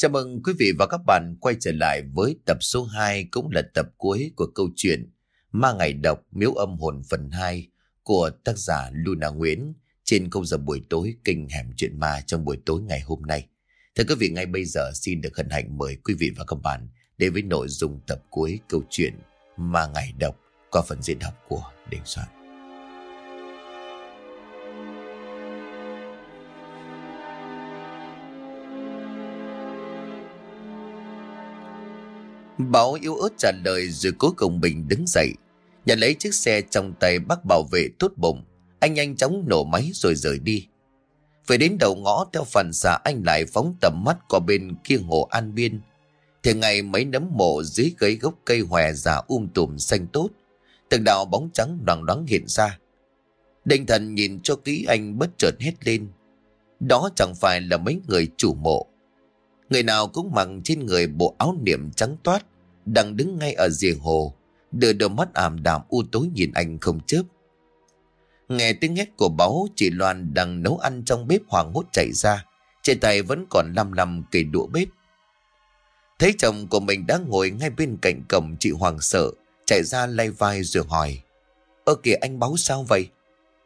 Chào mừng quý vị và các bạn quay trở lại với tập số 2 cũng là tập cuối của câu chuyện Ma Ngày Độc Miếu Âm Hồn phần 2 của tác giả Luna Nguyễn trên công giờ buổi tối kinh hẻm chuyện ma trong buổi tối ngày hôm nay. Thưa quý vị, ngay bây giờ xin được hân hạnh mời quý vị và các bạn đến với nội dung tập cuối câu chuyện Ma Ngày Độc qua phần diễn đọc của Đình Soạn. Bảo yếu ớt trả lời rồi cố cùng Bình đứng dậy. Nhận lấy chiếc xe trong tay bác bảo vệ tốt bụng. Anh nhanh chóng nổ máy rồi rời đi. Về đến đầu ngõ, theo phản xạ, anh lại phóng tầm mắt qua bên kia hồ An Biên. Thì ngày mấy nấm mộ dưới gấy gốc cây hòe già um tùm xanh tốt. Từng đạo bóng trắng đoàn đoán hiện ra. Đinh thần nhìn cho kỹ anh bất chợt hét lên. Đó chẳng phải là mấy người chủ mộ. Người nào cũng mặc trên người bộ áo niệm trắng toát, đang đứng ngay ở rìa hồ, đưa đôi mắt ảm đạm u tối nhìn anh không chớp. Nghe tiếng hét của báu, chị Loan đang nấu ăn trong bếp hoàng hốt chạy ra, trên tay vẫn còn lăm lăm cây đũa bếp. Thấy chồng của mình đang ngồi ngay bên cạnh cổng chị Hoàng sợ, chạy ra lay vai rồi hỏi. Ơ kìa anh báo sao vậy?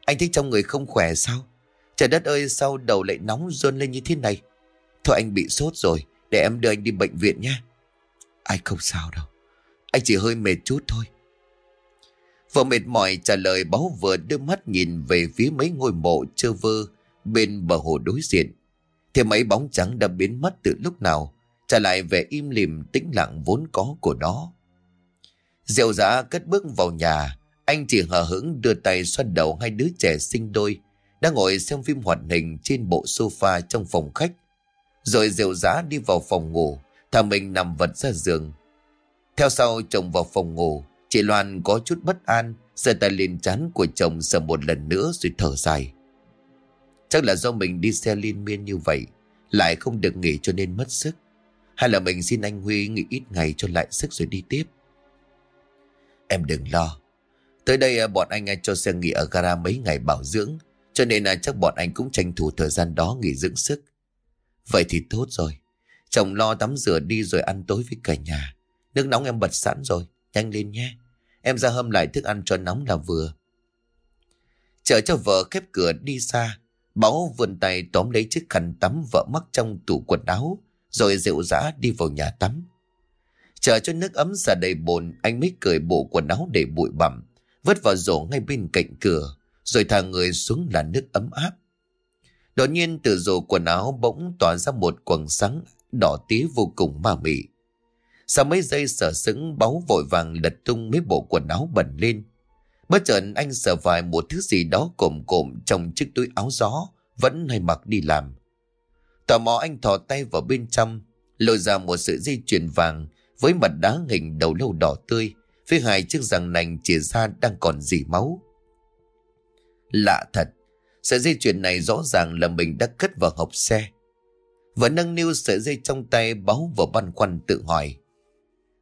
Anh thấy trong người không khỏe sao? Trời đất ơi sao đầu lại nóng rôn lên như thế này? Thôi anh bị sốt rồi, để em đưa anh đi bệnh viện nhé. Anh không sao đâu, anh chỉ hơi mệt chút thôi. Vợ mệt mỏi trả lời báo vừa đưa mắt nhìn về phía mấy ngôi mộ trơ vơ bên bờ hồ đối diện. Thì mấy bóng trắng đã biến mất từ lúc nào, trả lại vẻ im lìm tĩnh lặng vốn có của nó. Diệu giã cất bước vào nhà, anh chỉ hờ hững đưa tay xoa đầu hai đứa trẻ sinh đôi, đang ngồi xem phim hoạt hình trên bộ sofa trong phòng khách. Rồi rượu giã đi vào phòng ngủ, thả mình nằm vật ra giường. Theo sau chồng vào phòng ngủ, chị Loan có chút bất an, giơ tay lên chán của chồng sờ một lần nữa rồi thở dài. Chắc là do mình đi xe liên miên như vậy, lại không được nghỉ cho nên mất sức. Hay là mình xin anh Huy nghỉ ít ngày cho lại sức rồi đi tiếp. Em đừng lo. Tới đây à, bọn anh à, cho xe nghỉ ở gara mấy ngày bảo dưỡng, cho nên là chắc bọn anh cũng tranh thủ thời gian đó nghỉ dưỡng sức. Vậy thì tốt rồi. Chồng lo tắm rửa đi rồi ăn tối với cả nhà. Nước nóng em bật sẵn rồi. Nhanh lên nhé. Em ra hâm lại thức ăn cho nóng là vừa. Chờ cho vợ khép cửa đi xa. Báo vươn tay tóm lấy chiếc khăn tắm vợ mắc trong tủ quần áo. Rồi rượu rã đi vào nhà tắm. Chờ cho nước ấm ra đầy bồn. Anh mới cởi bộ quần áo để bụi bặm. Vứt vào rổ ngay bên cạnh cửa. Rồi thả người xuống là nước ấm áp. Đột nhiên từ rổ quần áo bỗng tỏa ra một quầng sáng đỏ tía vô cùng ma mị. Sau mấy giây sở sững báu vội vàng lật tung mấy bộ quần áo bẩn lên. Bất chợt anh sợ vài một thứ gì đó cộm cộm trong chiếc túi áo gió vẫn hay mặc đi làm. Tò mò anh thò tay vào bên trong, lôi ra một sợi dây chuyền vàng với mặt đá hình đầu lâu đỏ tươi, phía hai chiếc răng nành chìa ra đang còn dì máu. Lạ thật, Sợi dây chuyền này rõ ràng là mình đã cất vào hộp xe. Và nâng niu sợi dây trong tay báo vào băn khoăn tự hỏi.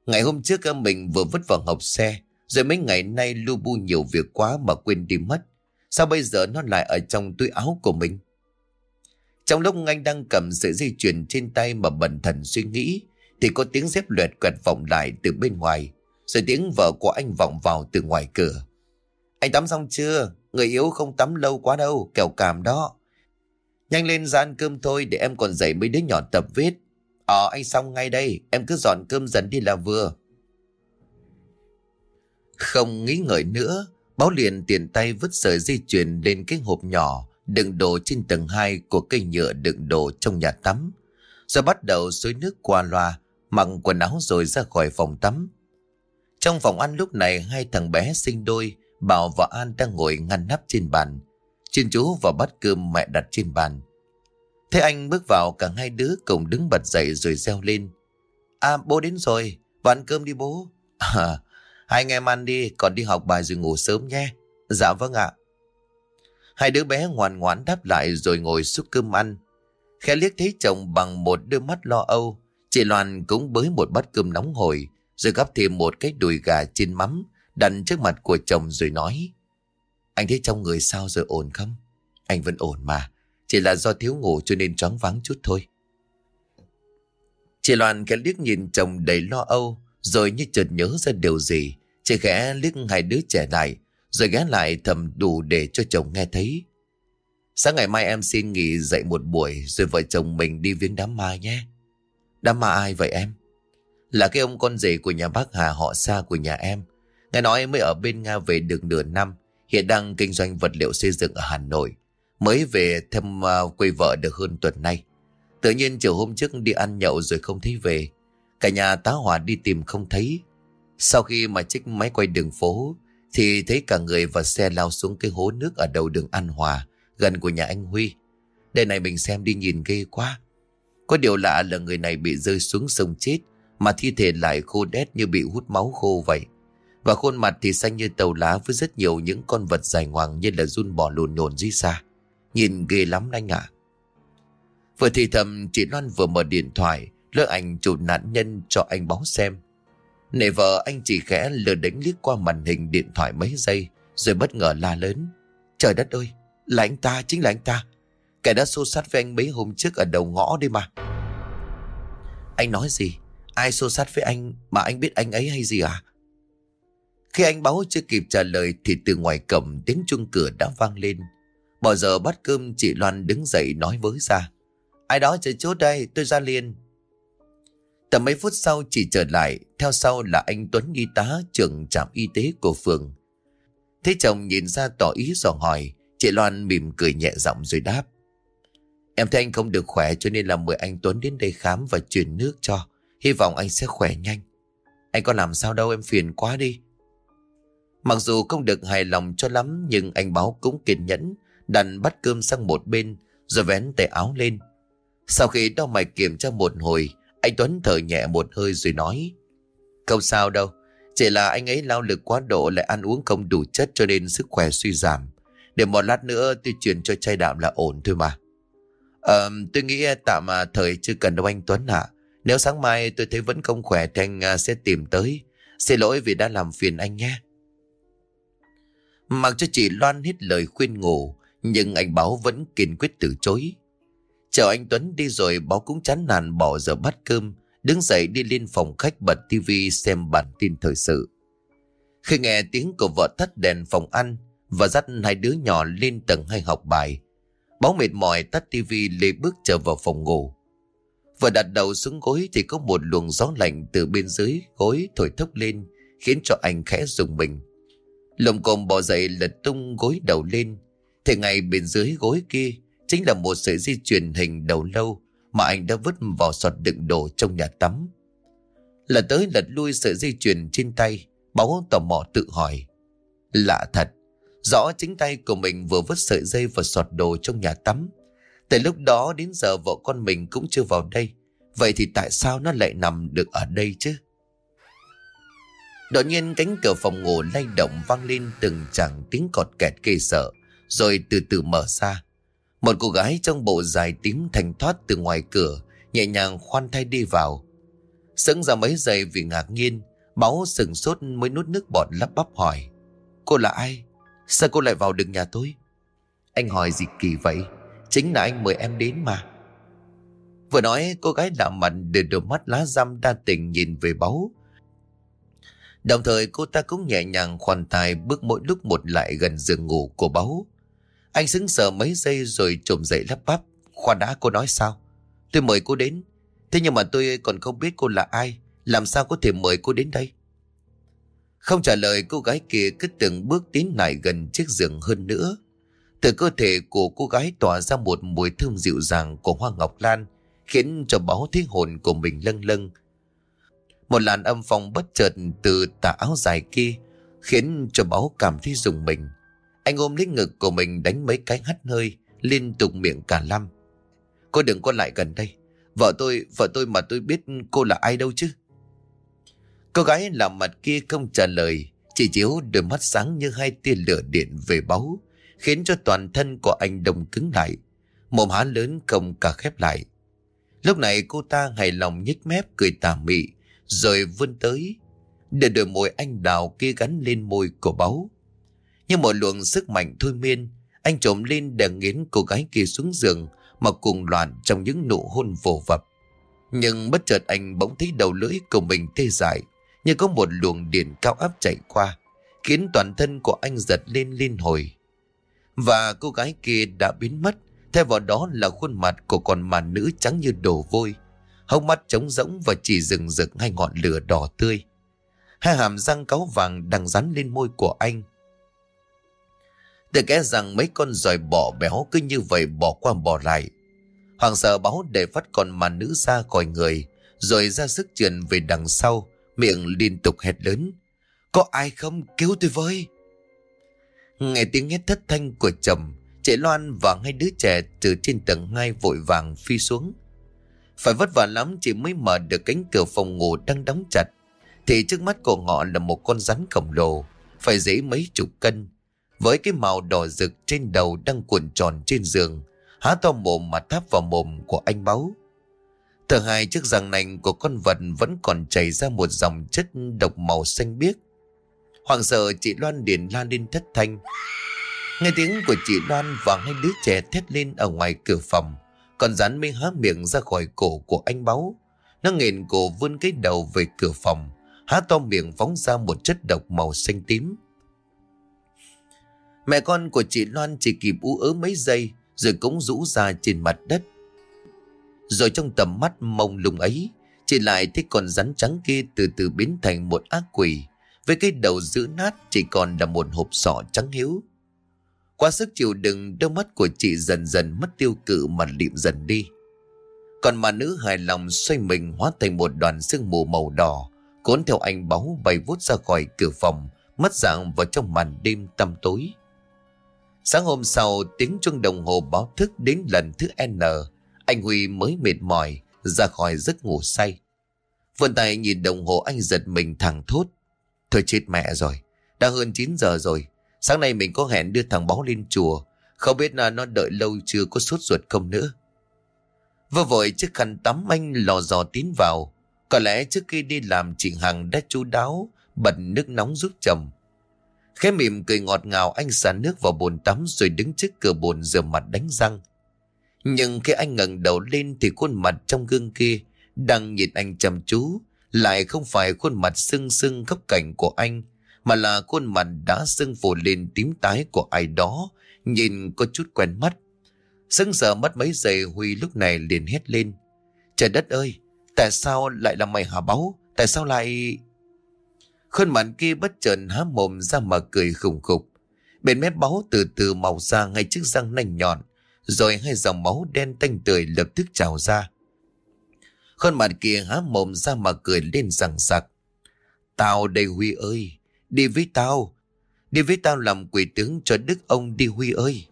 Ngày hôm trước ờ, mình vừa vứt vào hộp xe, rồi mấy ngày nay lu bu nhiều việc quá mà quên đi mất. Sao bây giờ nó lại ở trong túi áo của mình? Trong lúc anh đang cầm sợi dây chuyền trên tay mà bần thần suy nghĩ, thì có tiếng dép luyện quẹt vọng lại từ bên ngoài, rồi tiếng vợ của anh vọng vào từ ngoài cửa. Anh tắm xong chưa? Người yếu không tắm lâu quá đâu, kẻo cảm đó. Nhanh lên ra ăn cơm thôi để em còn dậy mấy đứa nhỏ tập viết. Ờ anh xong ngay đây, em cứ dọn cơm dần đi là vừa. Không nghĩ ngợi nữa, báo liền tiền tay vứt sợi dây chuyền lên cái hộp nhỏ đựng đồ trên tầng 2 của cây nhựa đựng đồ trong nhà tắm. Rồi bắt đầu xối nước qua loa, mặc quần áo rồi ra khỏi phòng tắm. Trong phòng ăn lúc này hai thằng bé sinh đôi Bảo và An đang ngồi ngăn nắp trên bàn. Chuyên chú vào bát cơm mẹ đặt trên bàn. Thế anh bước vào cả hai đứa cùng đứng bật dậy rồi reo lên. À bố đến rồi, vào ăn cơm đi bố. À, hai anh em ăn đi, còn đi học bài rồi ngủ sớm nhé. Dạ vâng ạ. Hai đứa bé ngoan ngoãn đáp lại rồi ngồi xúc cơm ăn. Khẽ liếc thấy chồng bằng một đôi mắt lo âu. Chị Loan cũng bới một bát cơm nóng hổi rồi gắp thêm một cái đùi gà chiên mắm đặt trước mặt của chồng rồi nói Anh thấy trong người sao rồi ổn không? Anh vẫn ổn mà Chỉ là do thiếu ngủ cho nên choáng vắng chút thôi Chị Loan khẽ liếc nhìn chồng đầy lo âu, rồi như chợt nhớ ra điều gì. Chị khẽ liếc hai đứa trẻ lại, rồi ghé lại thầm đủ để cho chồng nghe thấy. Sáng ngày mai em xin nghỉ dậy một buổi, rồi vợ chồng mình đi viếng đám ma nhé. Đám ma ai vậy em? Là cái ông con rể của nhà bác Hà họ xa của nhà em. Nghe nói mới ở bên Nga về được nửa năm, hiện đang kinh doanh vật liệu xây dựng ở Hà Nội. Mới về thăm à, quê vợ được hơn tuần nay. Tự nhiên chiều hôm trước đi ăn nhậu rồi không thấy về. Cả nhà tá hỏa đi tìm không thấy. Sau khi mà trích máy quay đường phố, thì thấy cả người và xe lao xuống cái hố nước ở đầu đường An Hòa, gần của nhà anh Huy. Đây này mình xem đi nhìn ghê quá. Có điều lạ là người này bị rơi xuống sông chết, mà thi thể lại khô đét như bị hút máu khô vậy. Và khuôn mặt thì xanh như tàu lá với rất nhiều những con vật dài ngoằng như là run bò lùn nhồn dưới xa. Nhìn ghê lắm anh ạ. Vừa thì thầm chị Loan vừa mở điện thoại lỡ ảnh chụp nạn nhân cho anh báo xem. Nể vợ anh chỉ khẽ lừa đánh liếc qua màn hình điện thoại mấy giây rồi bất ngờ la lớn. Trời đất ơi, là anh ta, chính là anh ta. Kẻ đã xô sát với anh mấy hôm trước ở đầu ngõ đi mà. Anh nói gì? Ai xô sát với anh mà anh biết anh ấy hay gì à? Khi anh báo chưa kịp trả lời thì từ ngoài cổng tiếng chuông cửa đã vang lên. Bỏ giờ bắt cơm chị Loan đứng dậy nói với ra. Ai đó chờ chốt đây, tôi ra liền. Tầm mấy phút sau chị trở lại, theo sau là anh Tuấn y tá trưởng trạm y tế của phường. Thế chồng nhìn ra tỏ ý dò hỏi, chị Loan mỉm cười nhẹ giọng rồi đáp. Em thấy anh không được khỏe cho nên là mời anh Tuấn đến đây khám và truyền nước cho. Hy vọng anh sẽ khỏe nhanh. Anh có làm sao đâu em phiền quá đi. Mặc dù không được hài lòng cho lắm nhưng anh báo cũng kiên nhẫn, đặt bắt cơm sang một bên rồi vén tay áo lên. Sau khi đau mày kiểm tra một hồi, anh Tuấn thở nhẹ một hơi rồi nói. Không sao đâu, chỉ là anh ấy lao lực quá độ lại ăn uống không đủ chất cho nên sức khỏe suy giảm. Để một lát nữa tôi chuyển cho chai đạm là ổn thôi mà. Ờ, tôi nghĩ tạm mà thời chưa cần đâu anh Tuấn ạ. Nếu sáng mai tôi thấy vẫn không khỏe thì anh à, sẽ tìm tới. Xin lỗi vì đã làm phiền anh nhé. Mặc cho chị Loan hết lời khuyên ngủ, nhưng anh Báo vẫn kiên quyết từ chối. Chờ anh Tuấn đi rồi Báo cũng chán nản bỏ giờ bắt cơm, đứng dậy đi lên phòng khách bật tivi xem bản tin thời sự. Khi nghe tiếng của vợ tắt đèn phòng ăn và dắt hai đứa nhỏ lên tầng hay học bài, Báo mệt mỏi tắt tivi lê bước trở vào phòng ngủ. Vừa đặt đầu xuống gối thì có một luồng gió lạnh từ bên dưới gối thổi thốc lên, khiến cho anh khẽ rùng mình. Lồng cồm bỏ dậy lật tung gối đầu lên, thì ngay bên dưới gối kia chính là một sợi dây chuyền hình đầu lâu mà anh đã vứt vào sọt đựng đồ trong nhà tắm. Lật tới lật lui sợi dây chuyền trên tay, báo tò mò tự hỏi. Lạ thật, rõ chính tay của mình vừa vứt sợi dây vào sọt đồ trong nhà tắm. Từ lúc đó đến giờ vợ con mình cũng chưa vào đây. Vậy thì tại sao nó lại nằm được ở đây chứ? Đột nhiên cánh cửa phòng ngủ lay động vang lên từng chàng tiếng cọt kẹt gây sợ, rồi từ từ mở ra. Một cô gái trong bộ dài tím thành thoát từ ngoài cửa, nhẹ nhàng khoan thai đi vào. Sững ra mấy giây vì ngạc nhiên, máu sừng sốt mới nuốt nước bọt lắp bắp hỏi. Cô là ai? Sao cô lại vào được nhà tôi? Anh hỏi gì kỳ vậy? Chính là anh mời em đến mà. Vừa nói cô gái lạ mặt để đôi mắt lá răm đa tình nhìn về báu. Đồng thời, cô ta cũng nhẹ nhàng khoan tài bước mỗi lúc một lại gần giường ngủ của báu. Anh sững sờ mấy giây rồi trồm dậy lắp bắp. Khoan đã, cô nói sao? Tôi mời cô đến. Thế nhưng mà tôi còn không biết cô là ai. Làm sao có thể mời cô đến đây? Không trả lời, cô gái kia cứ từng bước tiến lại gần chiếc giường hơn nữa. Từ cơ thể của cô gái tỏa ra một mùi thơm dịu dàng của hoa ngọc lan, khiến cho báo thấy hồn của mình lâng lâng. Một làn âm phong bất chợt từ tà áo dài kia khiến cho báo cảm thấy rùng mình. Anh ôm lấy ngực của mình đánh mấy cái hắt hơi liên tục miệng cả lăm. Cô đừng có lại gần đây. Vợ tôi, vợ tôi mà tôi biết cô là ai đâu chứ. Cô gái làm mặt kia không trả lời, chỉ chiếu đôi mắt sáng như hai tia lửa điện về báu, khiến cho toàn thân của anh đông cứng lại. Mồm há lớn không cả khép lại. Lúc này cô ta hài lòng nhếch mép cười tà mị, rồi vươn tới, để đôi môi anh đào kia gắn lên môi của báu. Như một luồng sức mạnh thôi miên, anh trộm lên để nghiến cô gái kia xuống giường mà cùng loạn trong những nụ hôn vồ vập. Nhưng bất chợt anh bỗng thấy đầu lưỡi của mình tê dại, như có một luồng điện cao áp chạy qua, khiến toàn thân của anh giật lên liên hồi. Và cô gái kia đã biến mất, thay vào đó là khuôn mặt của con mà nữ trắng như đổ vôi, hốc mắt trống rỗng và chỉ rừng rực hai ngọn lửa đỏ tươi. Hai hàm răng cáu vàng đang dán lên môi của anh. tôi kẽ rằng mấy con giòi bỏ béo cứ như vậy bỏ qua bỏ lại. Hoàng sợ báo để phát con mà nữ ra khỏi người, rồi ra sức truyền về đằng sau, miệng liên tục hét lớn. Có ai không cứu tôi với? Nghe tiếng hét thất thanh của chồng, chị Loan và hai đứa trẻ từ trên tầng hai vội vàng phi xuống. Phải vất vả lắm chị mới mở được cánh cửa phòng ngủ đang đóng chặt. Thì trước mắt của họ là một con rắn khổng lồ, phải dễ mấy chục cân. Với cái màu đỏ rực trên đầu đang cuộn tròn trên giường, há to mồm mà tháp vào mồm của anh báu. Thở hai chiếc răng nành của con vật vẫn còn chảy ra một dòng chất độc màu xanh biếc. Hoàng sợ chị Loan điền la lên thất thanh. Nghe tiếng của chị Loan và hai đứa trẻ thét lên ở ngoài cửa phòng. Còn rắn mới há miệng ra khỏi cổ của anh báu. Nó nghền cổ vươn cái đầu về cửa phòng. Há to miệng phóng ra một chất độc màu xanh tím. Mẹ con của chị Loan chỉ kịp ú ớ mấy giây rồi cũng rũ ra trên mặt đất. Rồi trong tầm mắt mông lung ấy, chị lại thấy con rắn trắng kia từ từ biến thành một ác quỷ, với cái đầu giữ nát chỉ còn là một hộp sọ trắng hiếu. Qua sức chịu đựng, đôi mắt của chị dần dần mất tiêu cự mà liệm dần đi. Còn mà nữ hài lòng xoay mình hóa thành một đoàn sương mù màu đỏ, cuốn theo anh báu bay vút ra khỏi cửa phòng, mất dạng vào trong màn đêm tăm tối. Sáng hôm sau, tiếng chuông đồng hồ báo thức đến lần thứ N. Anh Huy mới mệt mỏi, ra khỏi giấc ngủ say. Vườn tay nhìn đồng hồ anh giật mình thẳng thốt. Thôi chết mẹ rồi, đã hơn 9 giờ rồi. Sáng nay mình có hẹn đưa thằng báo lên chùa. Không biết là nó đợi lâu chưa, có sốt ruột không nữa. Vừa vội chiếc khăn tắm anh lò dò tiến vào. Có lẽ trước khi đi làm, chị Hằng đã chú đáo, bật nước nóng giúp chồng. Khẽ mỉm cười ngọt ngào, anh xả nước vào bồn tắm rồi đứng trước cửa bồn rửa mặt đánh răng. Nhưng khi anh ngẩng đầu lên thì khuôn mặt trong gương kia đang nhìn anh chăm chú, lại không phải khuôn mặt sưng sưng góc cạnh của anh mà là khuôn mặt đã sưng phù lên tím tái của ai đó nhìn có chút quen mắt. Sưng sờ mất mấy giây Huy lúc này liền hét lên. Trời đất ơi, tại sao lại là mày hả báu? Tại sao lại... Khuôn mặt kia bất chợt há mồm ra mà cười khủng khục. Bên mép máu từ từ màu ra ngay chiếc răng nanh nhọn, rồi hai dòng máu đen tanh tươi lập tức trào ra. Khuôn mặt kia há mồm ra mà cười lên rằng sặc. Tao đây Huy ơi, đi với tao. Đi với tao làm quỷ tướng cho đức ông đi Huy ơi.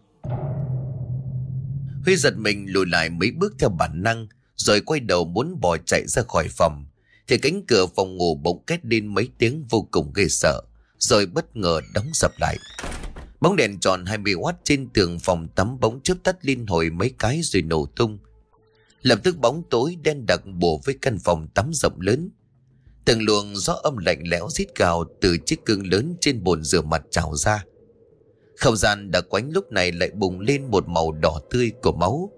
Huy giật mình lùi lại mấy bước theo bản năng, rồi quay đầu muốn bỏ chạy ra khỏi phòng thì cánh cửa phòng ngủ bỗng két lên mấy tiếng vô cùng ghê sợ, rồi bất ngờ đóng sập lại. Bóng đèn tròn 20W trên tường phòng tắm bóng chớp tắt liên hồi mấy cái rồi nổ tung. Lập tức bóng tối đen đặc bổ với căn phòng tắm rộng lớn. Từng luồng gió âm lạnh lẽo rít gào từ chiếc gương lớn trên bồn rửa mặt trào ra. Không gian đã quánh lúc này lại bùng lên một màu đỏ tươi của máu.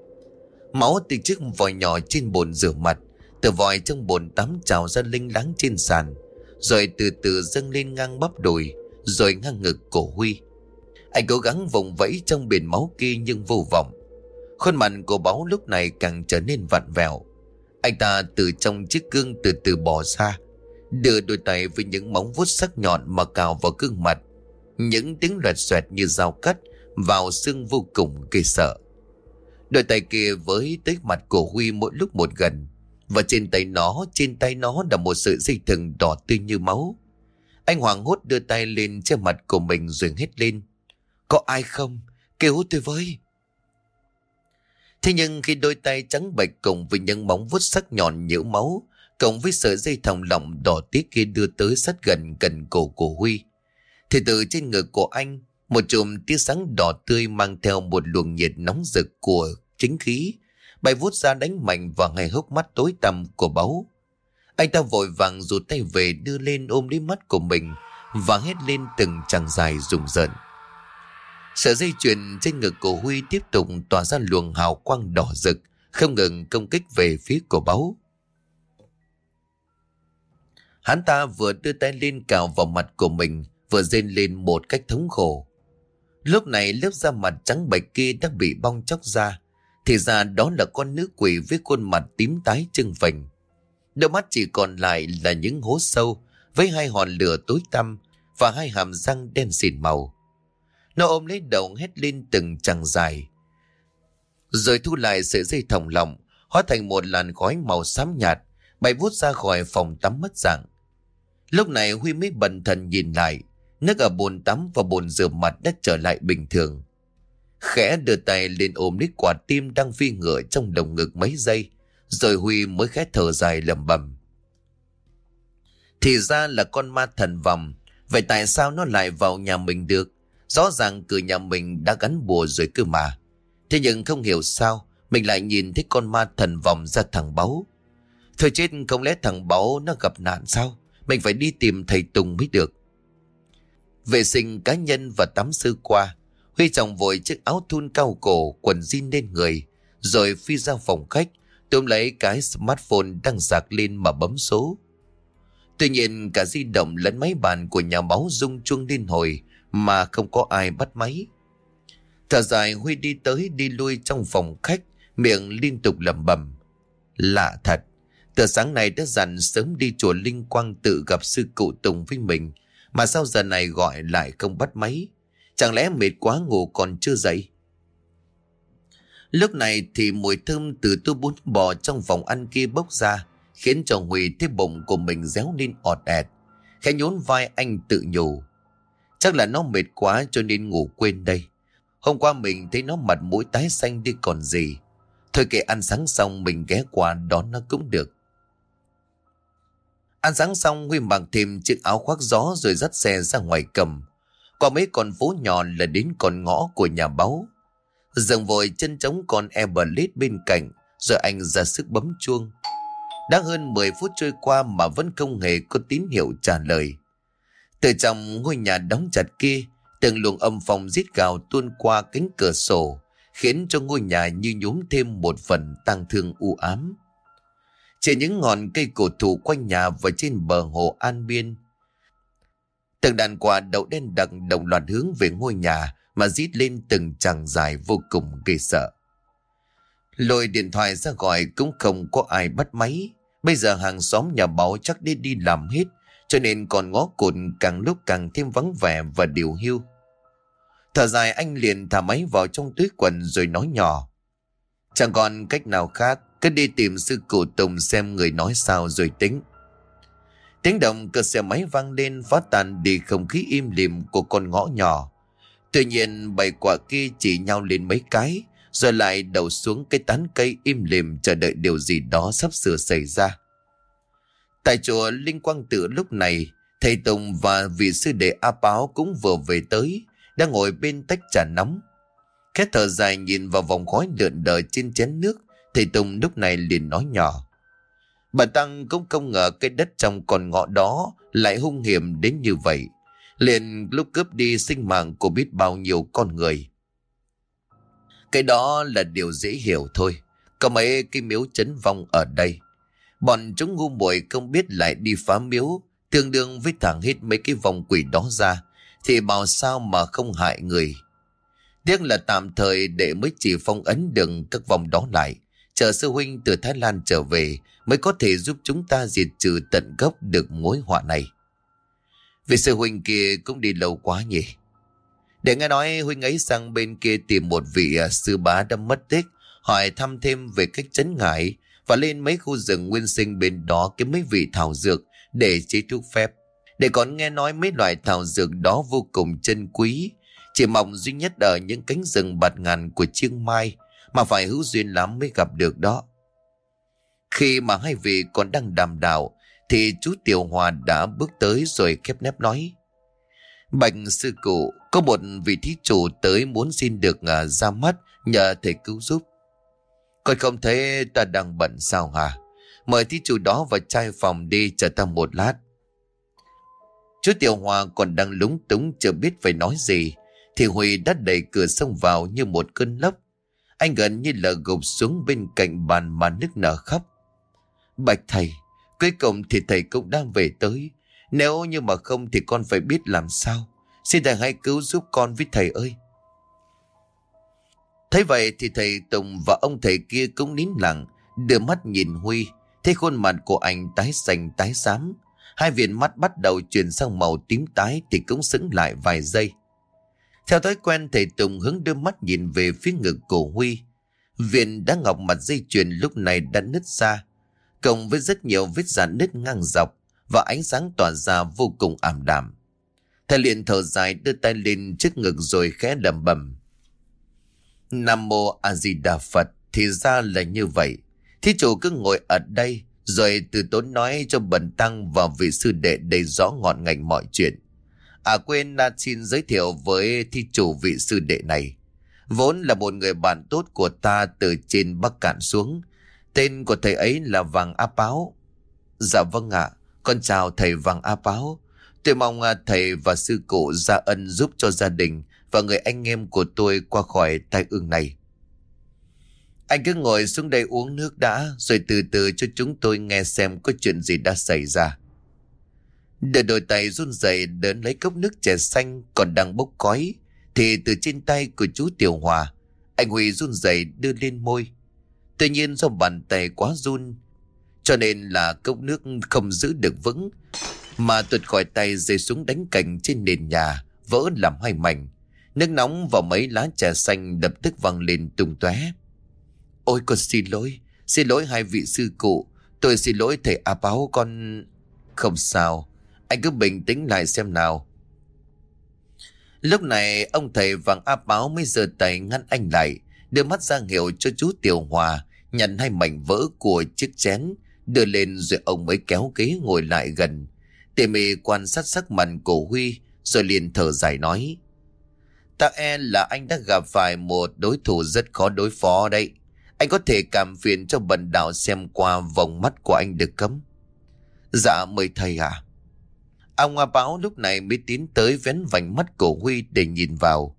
Máu từ chiếc vòi nhỏ trên bồn rửa mặt, từ vòi trong bồn tắm trào ra linh láng trên sàn, Rồi từ từ dâng lên ngang bắp đùi, Rồi ngang ngực cổ Huy Anh cố gắng vùng vẫy trong biển máu kia nhưng vô vọng Khuôn mặt của báo lúc này càng trở nên vặn vẹo Anh ta từ trong chiếc gương từ từ bỏ ra Đưa đôi tay với những móng vuốt sắc nhọn mà cào vào gương mặt Những tiếng loẹt xoẹt như dao cắt Vào xương vô cùng kỳ sợ Đôi tay kia với tới mặt của Huy mỗi lúc một gần và trên tay nó, trên tay nó là một sợi dây thừng đỏ tươi như máu. Anh Hoàng hốt đưa tay lên che mặt của mình rồi hét lên. Có ai không? Kêu tôi với. Thế nhưng khi đôi tay trắng bạch cùng với những móng vuốt sắc nhọn nhiễu máu, cộng với sợi dây thòng lọng đỏ tiết kia đưa tới sát gần gần cổ của Huy, thì từ trên ngực của anh, một chùm tia sáng đỏ tươi mang theo một luồng nhiệt nóng rực của chính khí, bay vút ra đánh mạnh vào ngay hốc mắt tối tăm của báu. Anh ta vội vàng rụt tay về đưa lên ôm lấy mắt của mình và hét lên từng chàng dài rùng rợn. Sợi dây chuyền trên ngực của Huy tiếp tục tỏa ra luồng hào quang đỏ rực, không ngừng công kích về phía của báu. Hắn ta vừa đưa tay lên cào vào mặt của mình, vừa rên lên một cách thống khổ. Lúc này lớp da mặt trắng bệch kia đã bị bong chóc ra. Thì ra đó là con nữ quỷ với khuôn mặt tím tái trưng phình. Đôi mắt chỉ còn lại là những hố sâu với hai hòn lửa tối tăm và hai hàm răng đen xỉn màu. Nó ôm lấy đầu hét lên từng chằng dài. Rồi thu lại sợi dây thòng lọng, hóa thành một làn khói màu xám nhạt, bay vút ra khỏi phòng tắm mất dạng. Lúc này Huy mới bần thần nhìn lại, nước ở bồn tắm và bồn rửa mặt đã trở lại bình thường. Khẽ đưa tay lên ôm lấy quả tim đang phi ngựa trong lồng ngực mấy giây, rồi Huy mới khẽ thở dài lầm bầm. Thì ra là con ma thần vòng, vậy tại sao nó lại vào nhà mình được? Rõ ràng cửa nhà mình đã gắn bùa rồi cơ mà. Thế nhưng không hiểu sao, mình lại nhìn thấy con ma thần vòng ra thằng báu. Thôi chết không lẽ thằng báu nó gặp nạn sao? Mình phải đi tìm thầy Tùng mới được. Vệ sinh cá nhân và tắm sư qua. Huy chồng vội chiếc áo thun cao cổ, quần jean lên người. Rồi phi ra phòng khách, tôm lấy cái smartphone đang sạc lên mà bấm số. Tuy nhiên cả di động lẫn máy bàn của nhà báo rung chuông liên hồi mà không có ai bắt máy. Thở dài Huy đi tới đi lui trong phòng khách, miệng liên tục lẩm bẩm. Lạ thật, từ sáng nay đã dặn sớm đi chùa Linh Quang tự gặp sư cụ Tùng với mình, mà sao giờ này gọi lại không bắt máy? Chẳng lẽ mệt quá ngủ còn chưa dậy? Lúc này thì mùi thơm từ tô bún bò trong phòng ăn kia bốc ra, khiến cho Huy thấy bụng của mình réo lên ọt ẹt. Khẽ nhún vai anh tự nhủ. Chắc là nó mệt quá cho nên ngủ quên đây. Hôm qua mình thấy nó mặt mũi tái xanh đi còn gì. Thôi kệ ăn sáng xong mình ghé qua đón nó cũng được. Ăn sáng xong Huy mặc thêm chiếc áo khoác gió rồi dắt xe ra ngoài cầm. Qua mấy con phố nhỏ là đến con ngõ của nhà báu. Dần vội chân trống con Everlit bên cạnh rồi anh ra sức bấm chuông. Đã hơn 10 phút trôi qua mà vẫn không hề có tín hiệu trả lời. Từ trong ngôi nhà đóng chặt kia, từng luồng âm phòng rít gào tuôn qua cánh cửa sổ, khiến cho ngôi nhà như nhúm thêm một phần tăng thương u ám. Trên những ngọn cây cổ thụ quanh nhà và trên bờ hồ An Biên, từng đàn quà đậu đen đặc đồng loạt hướng về ngôi nhà mà rít lên từng chàng dài vô cùng ghê sợ. Lôi điện thoại ra gọi cũng không có ai bắt máy. Bây giờ hàng xóm nhà báo chắc đi đi làm hết, cho nên còn ngó cụt càng lúc càng thêm vắng vẻ và điều hưu. Thở dài anh liền thả máy vào trong túi quần rồi nói nhỏ. Chẳng còn cách nào khác, cứ đi tìm sư cụ Tùng xem người nói sao rồi tính. Tiếng động cơ xe máy vang lên phá tan đi không khí im lìm của con ngõ nhỏ. Tuy nhiên bảy quả kia chỉ nhau lên mấy cái, rồi lại đầu xuống cái tán cây im lìm chờ đợi điều gì đó sắp sửa xảy ra. Tại chùa Linh Quang Tự lúc này, thầy Tùng và vị sư đệ A Báo cũng vừa về tới, đang ngồi bên tách trà nóng. Khét thở dài nhìn vào vòng khói lượn đờ trên chén nước, thầy Tùng lúc này liền nói nhỏ. Bà Tăng cũng không ngờ cái đất trong con ngõ đó lại hung hiểm đến như vậy. Liền lúc cướp đi sinh mạng của biết bao nhiêu con người. Cái đó là điều dễ hiểu thôi. Có mấy cái miếu chấn vong ở đây. Bọn chúng ngu muội không biết lại đi phá miếu, tương đương với thẳng hết mấy cái vòng quỷ đó ra, thì bảo sao mà không hại người. Tiếc là tạm thời để mới chỉ phong ấn đừng các vòng đó lại, chờ sư huynh từ Thái Lan trở về mới có thể giúp chúng ta diệt trừ tận gốc được mối họa này. Vì sư huynh kia cũng đi lâu quá nhỉ. Để nghe nói huynh ấy sang bên kia tìm một vị à, sư bá đã mất tích, hỏi thăm thêm về cách chấn ngại và lên mấy khu rừng nguyên sinh bên đó kiếm mấy vị thảo dược để chế thuốc phép. Để còn nghe nói mấy loại thảo dược đó vô cùng chân quý, chỉ mong duy nhất ở những cánh rừng bạt ngàn của Chiang Mai mà phải hữu duyên lắm mới gặp được đó. Khi mà hai vị còn đang đàm đạo thì chú Tiểu Hòa đã bước tới rồi khép nép nói. Bạch sư cụ, có một vị thí chủ tới muốn xin được à, ra mắt nhờ thầy cứu giúp. Còn không thấy ta đang bận sao hả? Mời thí chủ đó vào trai phòng đi chờ ta một lát. Chú Tiểu Hòa còn đang lúng túng chưa biết phải nói gì. Thì Huy đã đẩy cửa xông vào như một cơn lốc. Anh gần như là gục xuống bên cạnh bàn mà nức nở khóc. Bạch thầy, Cuối cùng thì thầy cũng đang về tới. Nếu như mà không thì con phải biết làm sao. Xin thầy hãy cứu giúp con với thầy ơi. Thấy vậy thì thầy Tùng và ông thầy kia cũng nín lặng, đưa mắt nhìn Huy. Thấy khuôn mặt của anh tái xanh tái xám. Hai viên mắt bắt đầu chuyển sang màu tím tái thì cũng sững lại vài giây. Theo thói quen thầy Tùng hướng đưa mắt nhìn về phía ngực cổ Huy. Viên đã ngọc mặt dây chuyền lúc này đã nứt ra, cộng với rất nhiều vết dạn nứt ngang dọc và ánh sáng tỏa ra vô cùng ảm đạm. Thầy liền thở dài đưa tay lên trước ngực rồi khẽ đầm bầm Nam mô A Di Đà Phật thì ra là như vậy. Thí chủ cứ ngồi ở đây rồi từ tốn nói cho bần tăng và vị sư đệ đầy rõ ngọn ngành mọi chuyện. À quên là xin giới thiệu với thi chủ vị sư đệ này. Vốn là một người bạn tốt của ta từ trên Bắc Cạn xuống. Tên của thầy ấy là Vàng A Páo. Dạ vâng ạ, con chào thầy Vàng A Páo. Tôi mong à, thầy và sư cụ ra ân giúp cho gia đình và người anh em của tôi qua khỏi tai ương này. Anh cứ ngồi xuống đây uống nước đã, rồi từ từ cho chúng tôi nghe xem có chuyện gì đã xảy ra. Đợi đôi tay run rẩy đớn lấy cốc nước chè xanh còn đang bốc khói, thì từ trên tay của chú Tiểu Hòa, anh Huy run rẩy đưa lên môi. Tuy nhiên do bàn tay quá run, cho nên là cốc nước không giữ được vững, mà tuột khỏi tay rơi xuống đánh cành trên nền nhà, vỡ làm hai mảnh. Nước nóng và mấy lá trà xanh đập tức văng lên tung tóe. Ôi con xin lỗi, xin lỗi hai vị sư cụ, tôi xin lỗi thầy A Báo con... Không sao, anh cứ bình tĩnh lại xem nào. Lúc này ông thầy vàng áp Báo mới giơ tay ngăn anh lại, đưa mắt ra hiệu cho chú Tiểu Hòa nhận hai mảnh vỡ của chiếc chén, đưa lên rồi ông mới kéo ghế ngồi lại gần. Tỉ mỉ quan sát sắc mặt của Huy rồi liền thở dài nói. Ta e là anh đã gặp phải một đối thủ rất khó đối phó đây. Anh có thể cảm phiền cho bần đạo xem qua vòng mắt của anh được cấm. Dạ mời thầy à. Ông Hoa Báo lúc này mới tiến tới vén vành mắt của Huy để nhìn vào.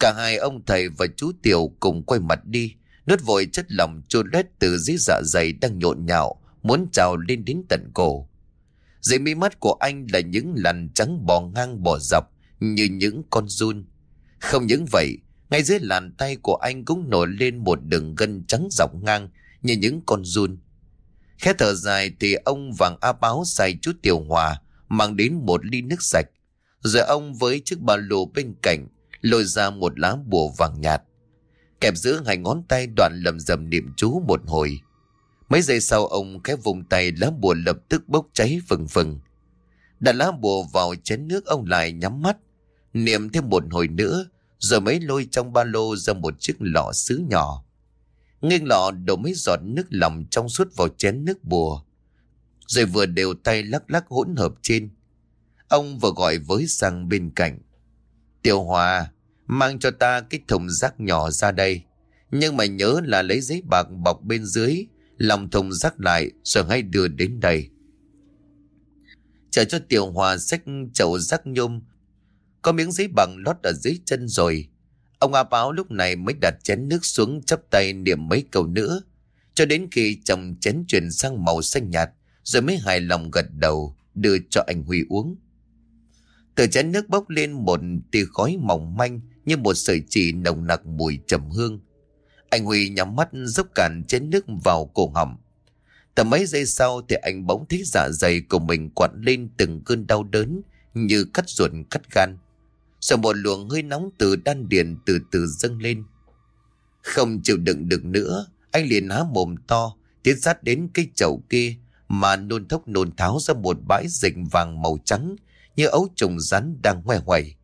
Cả hai ông thầy và chú Tiểu cùng quay mặt đi, nốt vội chất lòng trôn lết từ dưới dạ dày đang nhộn nhạo, muốn trào lên đến tận cổ. Dưới mi mắt của anh là những làn trắng bò ngang bò dọc như những con run. Không những vậy, ngay dưới làn tay của anh cũng nổi lên một đường gân trắng dọc ngang như những con run. Khẽ thở dài thì ông vàng A báo xài chút tiểu hòa mang đến một ly nước sạch. Rồi ông với chiếc ba lô bên cạnh lôi ra một lá bùa vàng nhạt. Kẹp giữa hai ngón tay đoạn lầm rầm niệm chú một hồi. Mấy giây sau, ông khép vùng tay, lá bùa lập tức bốc cháy phừng phừng. Đặt lá bùa vào chén nước, ông lại nhắm mắt. Niệm thêm một hồi nữa, rồi mới lôi trong ba lô ra một chiếc lọ sứ nhỏ. Nghiêng lọ đổ mấy giọt nước lòng trong suốt vào chén nước bùa. Rồi vừa đều tay lắc lắc hỗn hợp trên. Ông vừa gọi với sang bên cạnh. Tiểu Hòa, mang cho ta cái thùng rác nhỏ ra đây. Nhưng mà nhớ là lấy giấy bạc bọc bên dưới, lòng thùng rác lại rồi hãy đưa đến đây. Chờ cho Tiểu Hòa xách chậu rác nhôm có miếng giấy bằng lót ở dưới chân rồi. Ông A Báo lúc này mới đặt chén nước xuống chấp tay niệm mấy câu nữa. Cho đến khi chồng chén chuyển sang màu xanh nhạt, rồi mới hài lòng gật đầu, đưa cho anh Huy uống. Từ chén nước bốc lên một tia khói mỏng manh như một sợi chỉ nồng nặc mùi trầm hương. Anh Huy nhắm mắt dốc cạn chén nước vào cổ họng. Tầm mấy giây sau thì anh bỗng thấy dạ dày của mình quặn lên từng cơn đau đớn như cắt ruột cắt gan. Rồi một luồng hơi nóng từ đan điền từ từ dâng lên. Không chịu đựng được nữa, anh liền há mồm to, tiến sát đến cây chậu kia mà nôn thốc nôn tháo ra một bãi dịch vàng màu trắng như ấu trùng rắn đang ngoe hoài.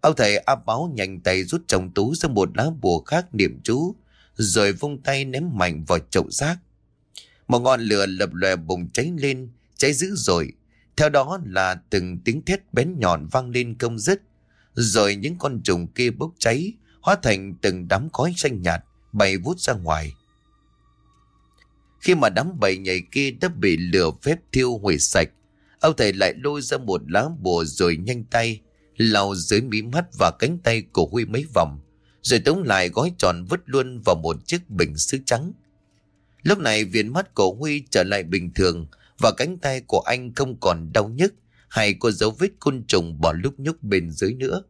Ông thầy áp báo nhanh tay rút trong tú ra một lá bùa khác niệm chú, rồi vung tay ném mạnh vào chậu rác. Một ngọn lửa lập lòe bùng cháy lên, cháy dữ dội. Theo đó là từng tiếng thét bén nhọn vang lên công dứt, rồi những con trùng kia bốc cháy, hóa thành từng đám khói xanh nhạt, bay vút ra ngoài. Khi mà đám bầy nhảy kia đã bị lửa phép thiêu hủy sạch, ông thầy lại lôi ra một lá bùa rồi nhanh tay, lau dưới mí mắt và cánh tay của Huy mấy vòng, rồi tống lại gói tròn vứt luôn vào một chiếc bình sứ trắng. Lúc này viền mắt của Huy trở lại bình thường và cánh tay của anh không còn đau nhức hay có dấu vết côn trùng bỏ lúc nhúc bên dưới nữa.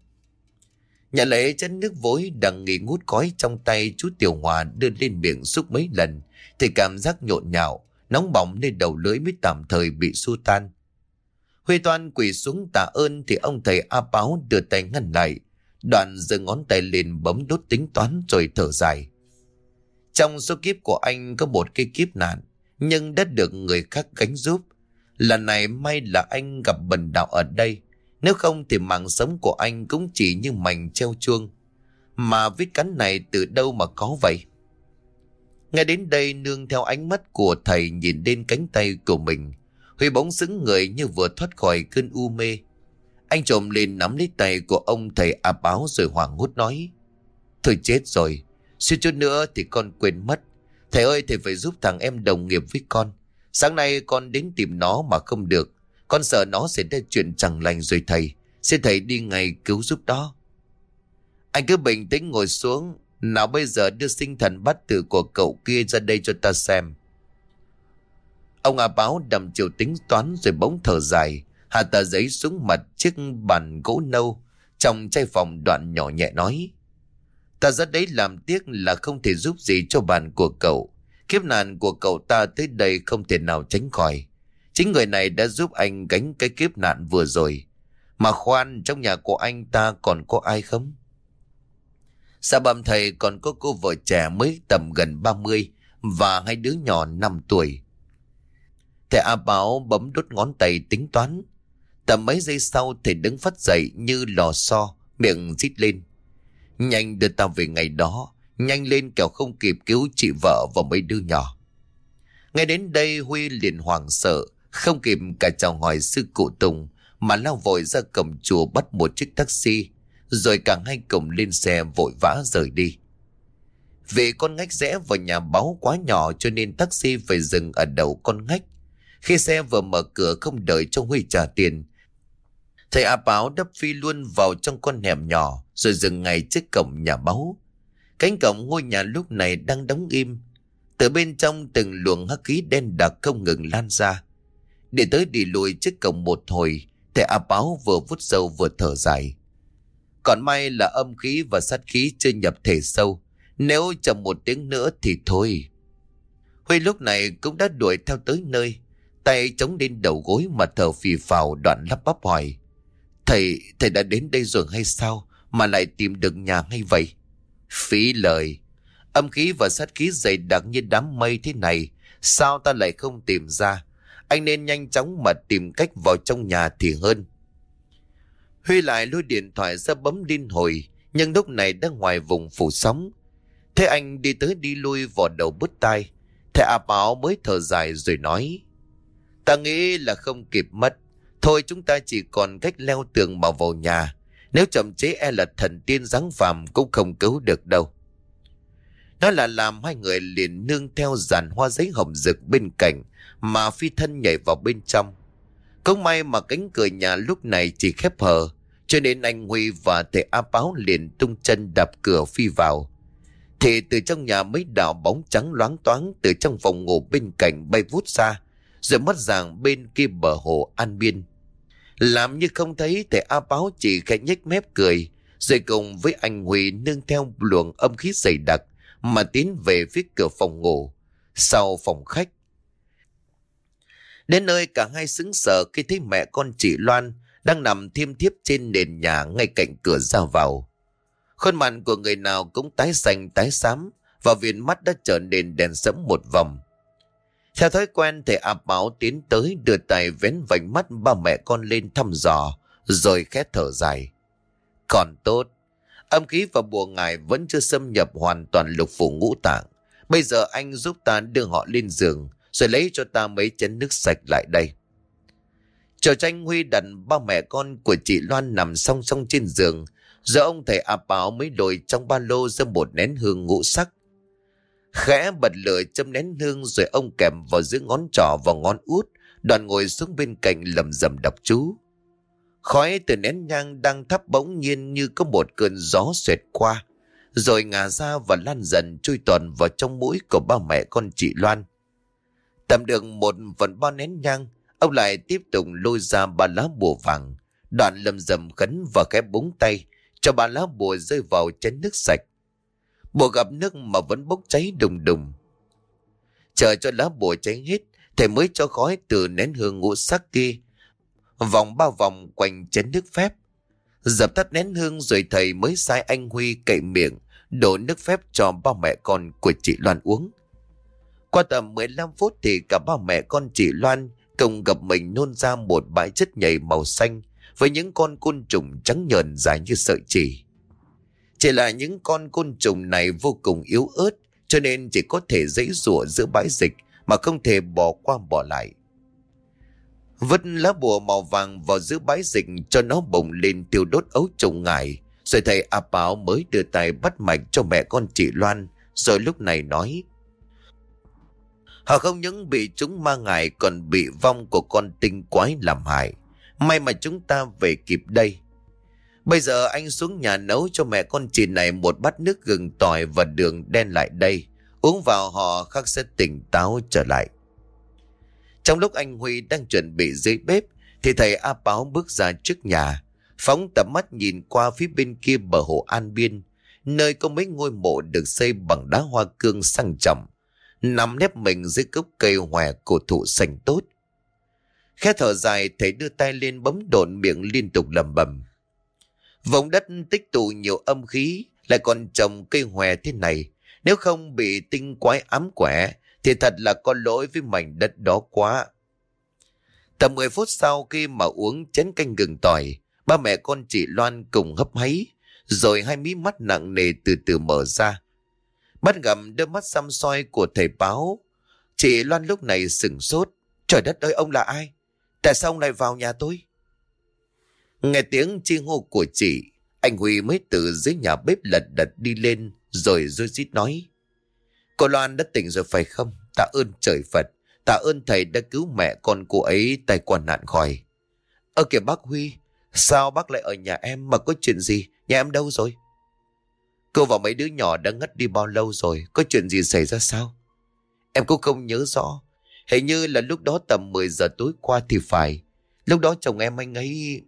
Nhà lễ chén nước vối đang nghỉ ngút khói trong tay chú Tiểu Hòa đưa lên miệng xúc mấy lần thì cảm giác nhộn nhạo, nóng bỏng nên đầu lưỡi mới tạm thời bị xua tan. Huy Toan quỳ xuống tạ ơn thì ông thầy A Báo đưa tay ngăn lại, đoạn giơ ngón tay lên bấm đốt tính toán rồi thở dài. Trong số kiếp của anh có một cái kiếp nạn, nhưng đã được người khác gánh giúp. Lần này may là anh gặp bần đạo ở đây, nếu không thì mạng sống của anh cũng chỉ như mảnh treo chuông. Mà vết cắn này từ đâu mà có vậy? Ngay đến đây nương theo ánh mắt của thầy nhìn lên cánh tay của mình. Huy bóng xứng người như vừa thoát khỏi cơn u mê. Anh trộm lên nắm lấy tay của ông thầy áp báo rồi hoảng hốt nói. Thôi chết rồi, suy chút nữa thì con quên mất. Thầy ơi thầy phải giúp thằng em đồng nghiệp với con. Sáng nay con đến tìm nó mà không được. Con sợ nó sẽ ra chuyện chẳng lành rồi thầy. Xin thầy đi ngay cứu giúp đó. Anh cứ bình tĩnh ngồi xuống. Nào bây giờ đưa sinh thần bắt tử của cậu kia ra đây cho ta xem. Ông A Báo đầm chiều tính toán rồi bỗng thở dài. Hạ tờ giấy xuống mặt chiếc bàn gỗ nâu. Trong chai phòng đoạn nhỏ nhẹ nói. Ta rất đấy làm tiếc là không thể giúp gì cho bàn của cậu. Kiếp nạn của cậu ta tới đây không thể nào tránh khỏi. Chính người này đã giúp anh gánh cái kiếp nạn vừa rồi. Mà khoan, trong nhà của anh ta còn có ai không? Sa bàm thầy còn có cô vợ trẻ mới tầm gần 30 và hai đứa nhỏ 5 tuổi. Thầy A Báo bấm đốt ngón tay tính toán. Tầm mấy giây sau thầy đứng phát dậy như lò xo, miệng rít lên. Nhanh đưa tao về ngày đó, nhanh lên kẻo không kịp cứu chị vợ và mấy đứa nhỏ. Ngay đến đây Huy liền hoảng sợ, không kịp cả chào hỏi sư cụ Tùng mà lao vội ra cổng chùa bắt một chiếc taxi, rồi cả hai cùng lên xe vội vã rời đi. Vì con ngách rẽ vào nhà báo quá nhỏ cho nên taxi phải dừng ở đầu con ngách. Khi xe vừa mở cửa không đợi cho Huy trả tiền, thầy A Báo đắp phi luôn vào trong con hẻm nhỏ rồi dừng ngay trước cổng nhà báo. Cánh cổng ngôi nhà lúc này đang đóng im. Từ bên trong từng luồng hắc khí đen đặc không ngừng lan ra. Để tới đi lùi trước cổng một hồi, thầy A Báo vừa vút sâu vừa thở dài. Còn may là âm khí và sát khí chưa nhập thể sâu. Nếu chậm một tiếng nữa thì thôi. Huy lúc này cũng đã đuổi theo tới nơi. Tay chống lên đầu gối mà thở phì phào đoạn lắp bắp hỏi. Thầy, thầy đã đến đây rồi hay sao? Mà lại tìm được nhà ngay vậy? Phí lời. Âm khí và sát khí dày đặc như đám mây thế này. Sao ta lại không tìm ra? Anh nên nhanh chóng mà tìm cách vào trong nhà thì hơn. Huy lại lôi điện thoại ra bấm liên hồi, nhưng lúc này đang ngoài vùng phủ sóng. Thế anh đi tới đi lui vò đầu bứt tai. Thầy áp áo mới thở dài rồi nói. Ta nghĩ là không kịp mất. Thôi chúng ta chỉ còn cách leo tường mà vào nhà. Nếu chậm chế e là thần tiên giáng phàm cũng không cứu được đâu đó là làm hai người liền nương theo dàn hoa giấy hồng rực bên cạnh mà phi thân nhảy vào bên trong. Không may mà cánh cửa nhà lúc này chỉ khép hờ, cho nên anh Huy và thầy A Báo liền tung chân đạp cửa phi vào. Thì từ trong nhà mấy đạo bóng trắng loáng toáng từ trong phòng ngủ bên cạnh bay vút ra, rồi mất dạng bên kia bờ hồ An Biên. Làm như không thấy thầy A Báo chỉ khẽ nhếch mép cười, rồi cùng với anh Huy nương theo luồng âm khí dày đặc mà tiến về phía cửa phòng ngủ. Sau phòng khách, Đến nơi cả hai xứng sở khi thấy mẹ con chị Loan đang nằm thiêm thiếp trên nền nhà ngay cạnh cửa ra vào. Khuôn mặt của người nào cũng tái xanh tái xám và viền mắt đã trở nên đèn sẫm một vòng. Theo thói quen thầy áp báo tiến tới đưa tay vén vành mắt ba mẹ con lên thăm dò rồi khét thở dài. Còn tốt, âm khí và bùa ngài vẫn chưa xâm nhập hoàn toàn lục phủ ngũ tạng. Bây giờ anh giúp ta đưa họ lên giường rồi lấy cho ta mấy chén nước sạch lại đây. Chờ tranh Huy đặt ba mẹ con của chị Loan nằm song song trên giường, giờ ông thầy áp báo mới đổi trong ba lô ra một nén hương ngũ sắc. Khẽ bật lửa châm nén hương rồi ông kèm vào giữa ngón trỏ và ngón út, đoàn ngồi xuống bên cạnh lầm rầm đọc chú. Khói từ nén nhang đang thắp bỗng nhiên như có một cơn gió xẹt qua, rồi ngả ra và lan dần chui toàn vào trong mũi của ba mẹ con chị Loan. Tầm được một phần ba nén nhang, ông lại tiếp tục lôi ra ba lá bùa vàng. Đoạn lầm dầm khấn và khép búng tay, cho ba lá bùa rơi vào chén nước sạch. Bùa gặp nước mà vẫn bốc cháy đùng đùng. Chờ cho lá bùa cháy hết, thầy mới cho khói từ nén hương ngũ sắc kia. Vòng ba vòng quanh chén nước phép. Dập tắt nén hương rồi thầy mới sai anh Huy cậy miệng, đổ nước phép cho ba mẹ con của chị Loan uống. Qua tầm 15 phút thì cả ba mẹ con chị Loan cùng gặp mình nôn ra một bãi chất nhầy màu xanh với những con côn trùng trắng nhờn dài như sợi chỉ. Chỉ là những con côn trùng này vô cùng yếu ớt cho nên chỉ có thể dãy rủa giữa bãi dịch mà không thể bỏ qua bỏ lại. Vứt lá bùa màu vàng vào giữa bãi dịch cho nó bùng lên tiêu đốt ấu trùng ngải. Rồi thầy A Báo mới đưa tay bắt mạch cho mẹ con chị Loan. Rồi lúc này nói. Họ không những bị chúng ma ngải còn bị vong của con tinh quái làm hại. May mà chúng ta về kịp đây. Bây giờ anh xuống nhà nấu cho mẹ con chị này một bát nước gừng tỏi và đường đen lại đây. Uống vào họ khắc sẽ tỉnh táo trở lại. Trong lúc anh Huy đang chuẩn bị dưới bếp thì thầy A Báo bước ra trước nhà. Phóng tầm mắt nhìn qua phía bên kia bờ hồ An Biên, nơi có mấy ngôi mộ được xây bằng đá hoa cương sang trọng, nằm nép mình dưới gốc cây hòe cổ thụ xanh tốt. Khẽ thở dài, thầy đưa tay lên bấm độn miệng liên tục lầm bầm. Vùng đất tích tụ nhiều âm khí, lại còn trồng cây hòe thế này. Nếu không bị tinh quái ám quẻ, thì thật là có lỗi với mảnh đất đó quá. Tầm 10 phút sau khi mà uống chén canh gừng tỏi, ba mẹ con chị Loan cùng hấp háy, rồi hai mí mắt nặng nề từ từ mở ra. Bắt gặp đôi mắt xăm soi của thầy báo. Chị Loan lúc này sừng sốt. Trời đất ơi, ông là ai? Tại sao ông lại vào nhà tôi? Nghe tiếng chi hô của chị, anh Huy mới từ dưới nhà bếp lật đật đi lên, rồi rối rít nói. Cô Loan đã tỉnh rồi phải không? Tạ ơn trời Phật, tạ ơn thầy đã cứu mẹ con cô ấy tài quản nạn khỏi. Ơ kìa bác Huy, sao bác lại ở nhà em mà có chuyện gì? Nhà em đâu rồi? Cô và mấy đứa nhỏ đã ngất đi bao lâu rồi, có chuyện gì xảy ra sao? Em cũng không nhớ rõ, hình như là lúc đó tầm 10 giờ tối qua thì phải. Lúc đó chồng em anh ấy...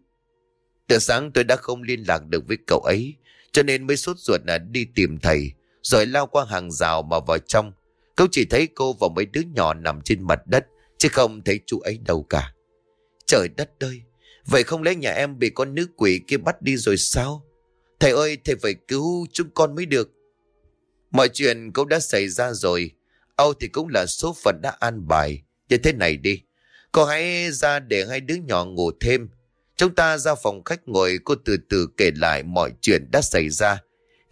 Từ sáng tôi đã không liên lạc được với cậu ấy, cho nên mới sốt ruột là đi tìm thầy, rồi lao qua hàng rào mà vào trong. Cậu chỉ thấy cô và mấy đứa nhỏ nằm trên mặt đất, chứ không thấy chú ấy đâu cả. Trời đất ơi, vậy không lẽ nhà em bị con nữ quỷ kia bắt đi rồi sao? Thầy ơi, thầy phải cứu chúng con mới được. Mọi chuyện cũng đã xảy ra rồi. Âu thì cũng là số phận đã an bài. Như thế này đi. Cô hãy ra để hai đứa nhỏ ngủ thêm. Chúng ta ra phòng khách ngồi cô từ từ kể lại mọi chuyện đã xảy ra.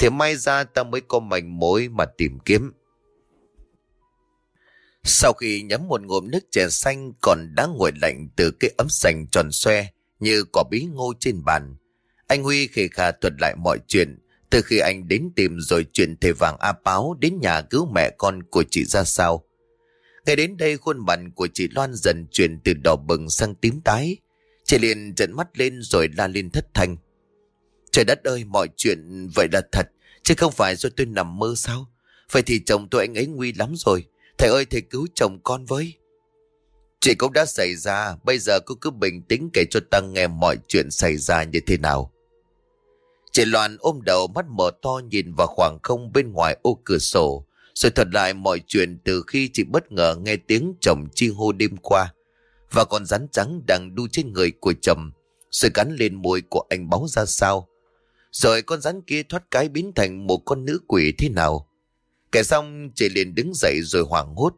Thì may ra ta mới có manh mối mà tìm kiếm. Sau khi nhắm một ngụm nước chè xanh còn đã nguội lạnh từ cái ấm sành tròn xoe như quả bí ngô trên bàn. Anh Huy khề khà thuật lại mọi chuyện từ khi anh đến tìm rồi chuyện thầy vàng A Báo đến nhà cứu mẹ con của chị ra sao. Ngay đến đây khuôn mặt của chị Loan dần chuyển từ đỏ bừng sang tím tái. Chị liền trợn mắt lên rồi la lên thất thanh. Trời đất ơi, mọi chuyện vậy là thật, chứ không phải do tôi nằm mơ sao? Vậy thì chồng tôi anh ấy nguy lắm rồi. Thầy ơi, thầy cứu chồng con với. chuyện cũng đã xảy ra, bây giờ cô cứ bình tĩnh kể cho Tăng nghe mọi chuyện xảy ra như thế nào. Chị Loan ôm đầu mắt mở to nhìn vào khoảng không bên ngoài ô cửa sổ, rồi thuật lại mọi chuyện từ khi chị bất ngờ nghe tiếng chồng chi hô đêm qua và con rắn trắng đang đu trên người của chồng, rồi cắn lên môi của anh báo ra sao. Rồi con rắn kia thoát cái biến thành một con nữ quỷ thế nào. Kẻ xong chị liền đứng dậy rồi hoảng hốt.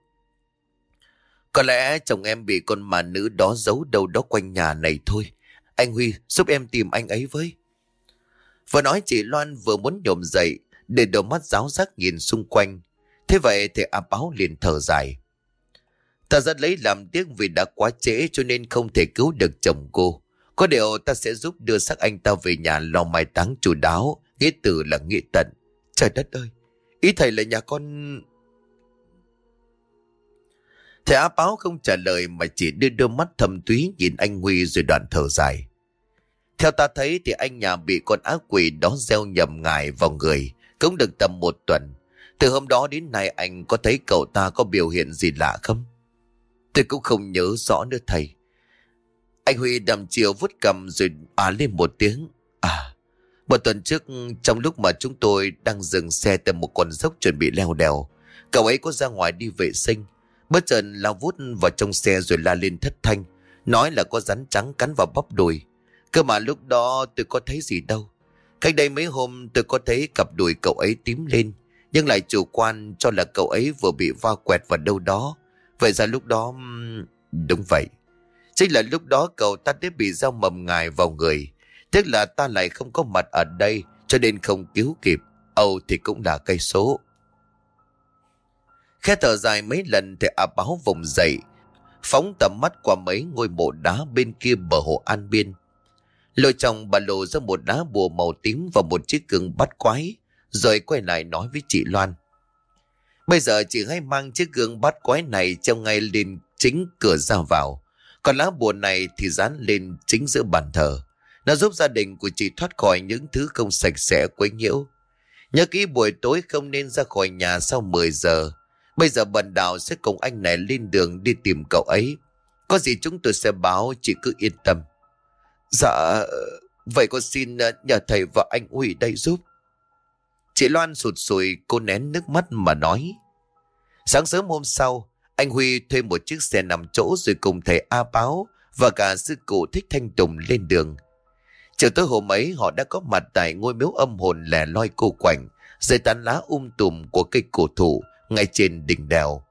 Có lẽ chồng em bị con mà nữ đó giấu đâu đó quanh nhà này thôi. Anh Huy, giúp em tìm anh ấy với. Vừa nói chị Loan vừa muốn nhổm dậy để đôi mắt giáo giác nhìn xung quanh. Thế vậy thì A Báo liền thở dài. Ta rất lấy làm tiếc vì đã quá trễ cho nên không thể cứu được chồng cô. Có điều ta sẽ giúp đưa xác anh ta về nhà lo mai táng chủ đáo, nghĩa từ là nghĩa tận. Trời đất ơi, ý thầy là nhà con... Thầy Á Báo không trả lời mà chỉ đưa đôi mắt thầm túy nhìn anh Huy rồi đoạn thở dài. Theo ta thấy thì anh nhà bị con ác quỷ đó gieo nhầm ngài vào người, cũng được tầm một tuần. Từ hôm đó đến nay anh có thấy cậu ta có biểu hiện gì lạ không? Tôi cũng không nhớ rõ nữa thầy. Anh Huy đầm chiều vút cầm rồi á lên một tiếng. À, một tuần trước trong lúc mà chúng tôi đang dừng xe tại một con dốc chuẩn bị leo đèo, cậu ấy có ra ngoài đi vệ sinh. Bất chợt lao vút vào trong xe rồi la lên thất thanh, nói là có rắn trắng cắn vào bắp đùi. Cơ mà lúc đó tôi có thấy gì đâu. Cách đây mấy hôm tôi có thấy cặp đùi cậu ấy tím lên, nhưng lại chủ quan cho là cậu ấy vừa bị va quẹt vào đâu đó. Vậy ra lúc đó... Đúng vậy. Chính là lúc đó cậu ta đã bị dao mầm ngài vào người. Tiếc là ta lại không có mặt ở đây, cho nên không cứu kịp. Âu thì cũng là cây số. Khe thở dài mấy lần thì à báo vùng dậy. Phóng tầm mắt qua mấy ngôi mộ đá bên kia bờ hồ An Biên. Lôi chồng bà lộ ra một đá bùa màu tím và một chiếc gương bắt quái. Rồi quay lại nói với chị Loan. Bây giờ chị hãy mang chiếc gương bắt quái này trong ngay lên chính cửa ra vào. Còn lá bùa này thì dán lên chính giữa bàn thờ. Nó giúp gia đình của chị thoát khỏi những thứ không sạch sẽ quấy nhiễu. Nhớ kỹ buổi tối không nên ra khỏi nhà sau 10 giờ. Bây giờ bần đạo sẽ cùng anh này lên đường đi tìm cậu ấy. Có gì chúng tôi sẽ báo, chị cứ yên tâm. Dạ, vậy con xin nhờ thầy và anh Huy đây giúp. Chị Loan sụt sùi cô nén nước mắt mà nói. Sáng sớm hôm sau, anh Huy thuê một chiếc xe nằm chỗ rồi cùng thầy A Báo và cả sư cụ Thích Thanh Tùng lên đường. Chiều tới hôm ấy họ đã có mặt tại ngôi miếu âm hồn lẻ loi cô quạnh, dưới tán lá um tùm của cây cổ thụ ngay trên đỉnh đèo.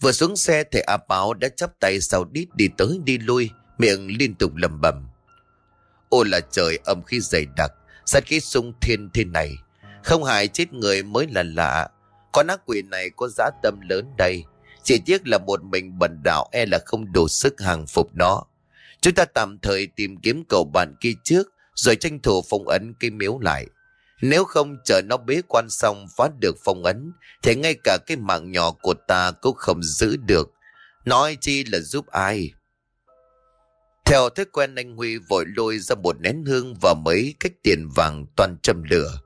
Vừa xuống xe thầy A Báo đã chắp tay sau đít đi tới đi lui, miệng liên tục lầm bầm. Ô là trời âm khí dày đặc, sát khí sung thiên thế này. Không hại chết người mới là lạ. Con ác quỷ này có giá tâm lớn đây. Chỉ tiếc là một mình bần đạo e là không đủ sức hàng phục nó. Chúng ta tạm thời tìm kiếm cầu bạn kia trước, rồi tranh thủ phong ấn cái miếu lại. Nếu không chờ nó bế quan xong phá được phong ấn, thì ngay cả cái mạng nhỏ của ta cũng không giữ được. Nói chi là giúp ai? Theo thói quen anh Huy vội lôi ra một nén hương và mấy cách tiền vàng toàn châm lửa.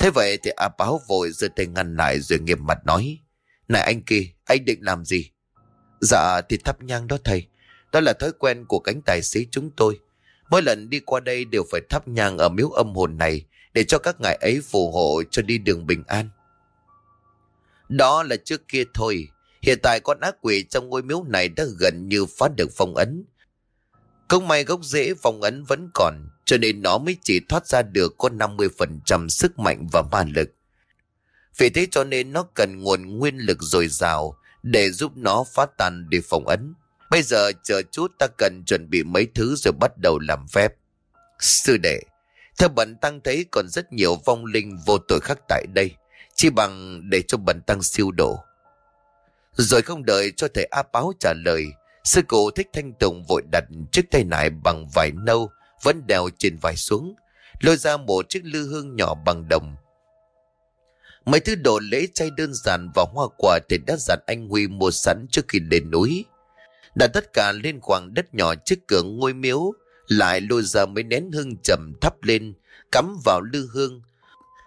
Thế vậy thì A Báo vội giơ tay ngăn lại rồi nghiêm mặt nói. Này anh kia, anh định làm gì? Dạ thì thắp nhang đó thầy. Đó là thói quen của cánh tài xế chúng tôi. Mỗi lần đi qua đây đều phải thắp nhang ở miếu âm hồn này để cho các ngài ấy phù hộ cho đi đường bình an. Đó là trước kia thôi. Hiện tại con ác quỷ trong ngôi miếu này đã gần như phá được phong ấn. Không may gốc rễ phong ấn vẫn còn, cho nên nó mới chỉ thoát ra được có 50% sức mạnh và ma lực. Vì thế cho nên nó cần nguồn nguyên lực dồi dào để giúp nó phá tan đi phòng ấn. Bây giờ chờ chút ta cần chuẩn bị mấy thứ rồi bắt đầu làm phép. Sư đệ, theo bần tăng thấy còn rất nhiều vong linh vô tội khác tại đây. Chỉ bằng để cho bần tăng siêu độ. Rồi không đợi cho thầy A Báo trả lời, sư cụ thích thanh tùng vội đặt chiếc tay nải bằng vải nâu vẫn đeo trên vai xuống, lôi ra một chiếc lư hương nhỏ bằng đồng. Mấy thứ đồ lễ chay đơn giản và hoa quả thì đã dặn anh Huy mua sẵn trước khi lên núi. Đặt tất cả lên khoảng đất nhỏ trước cửa ngôi miếu, lại lôi ra mấy nén hương trầm thắp lên, cắm vào lư hương.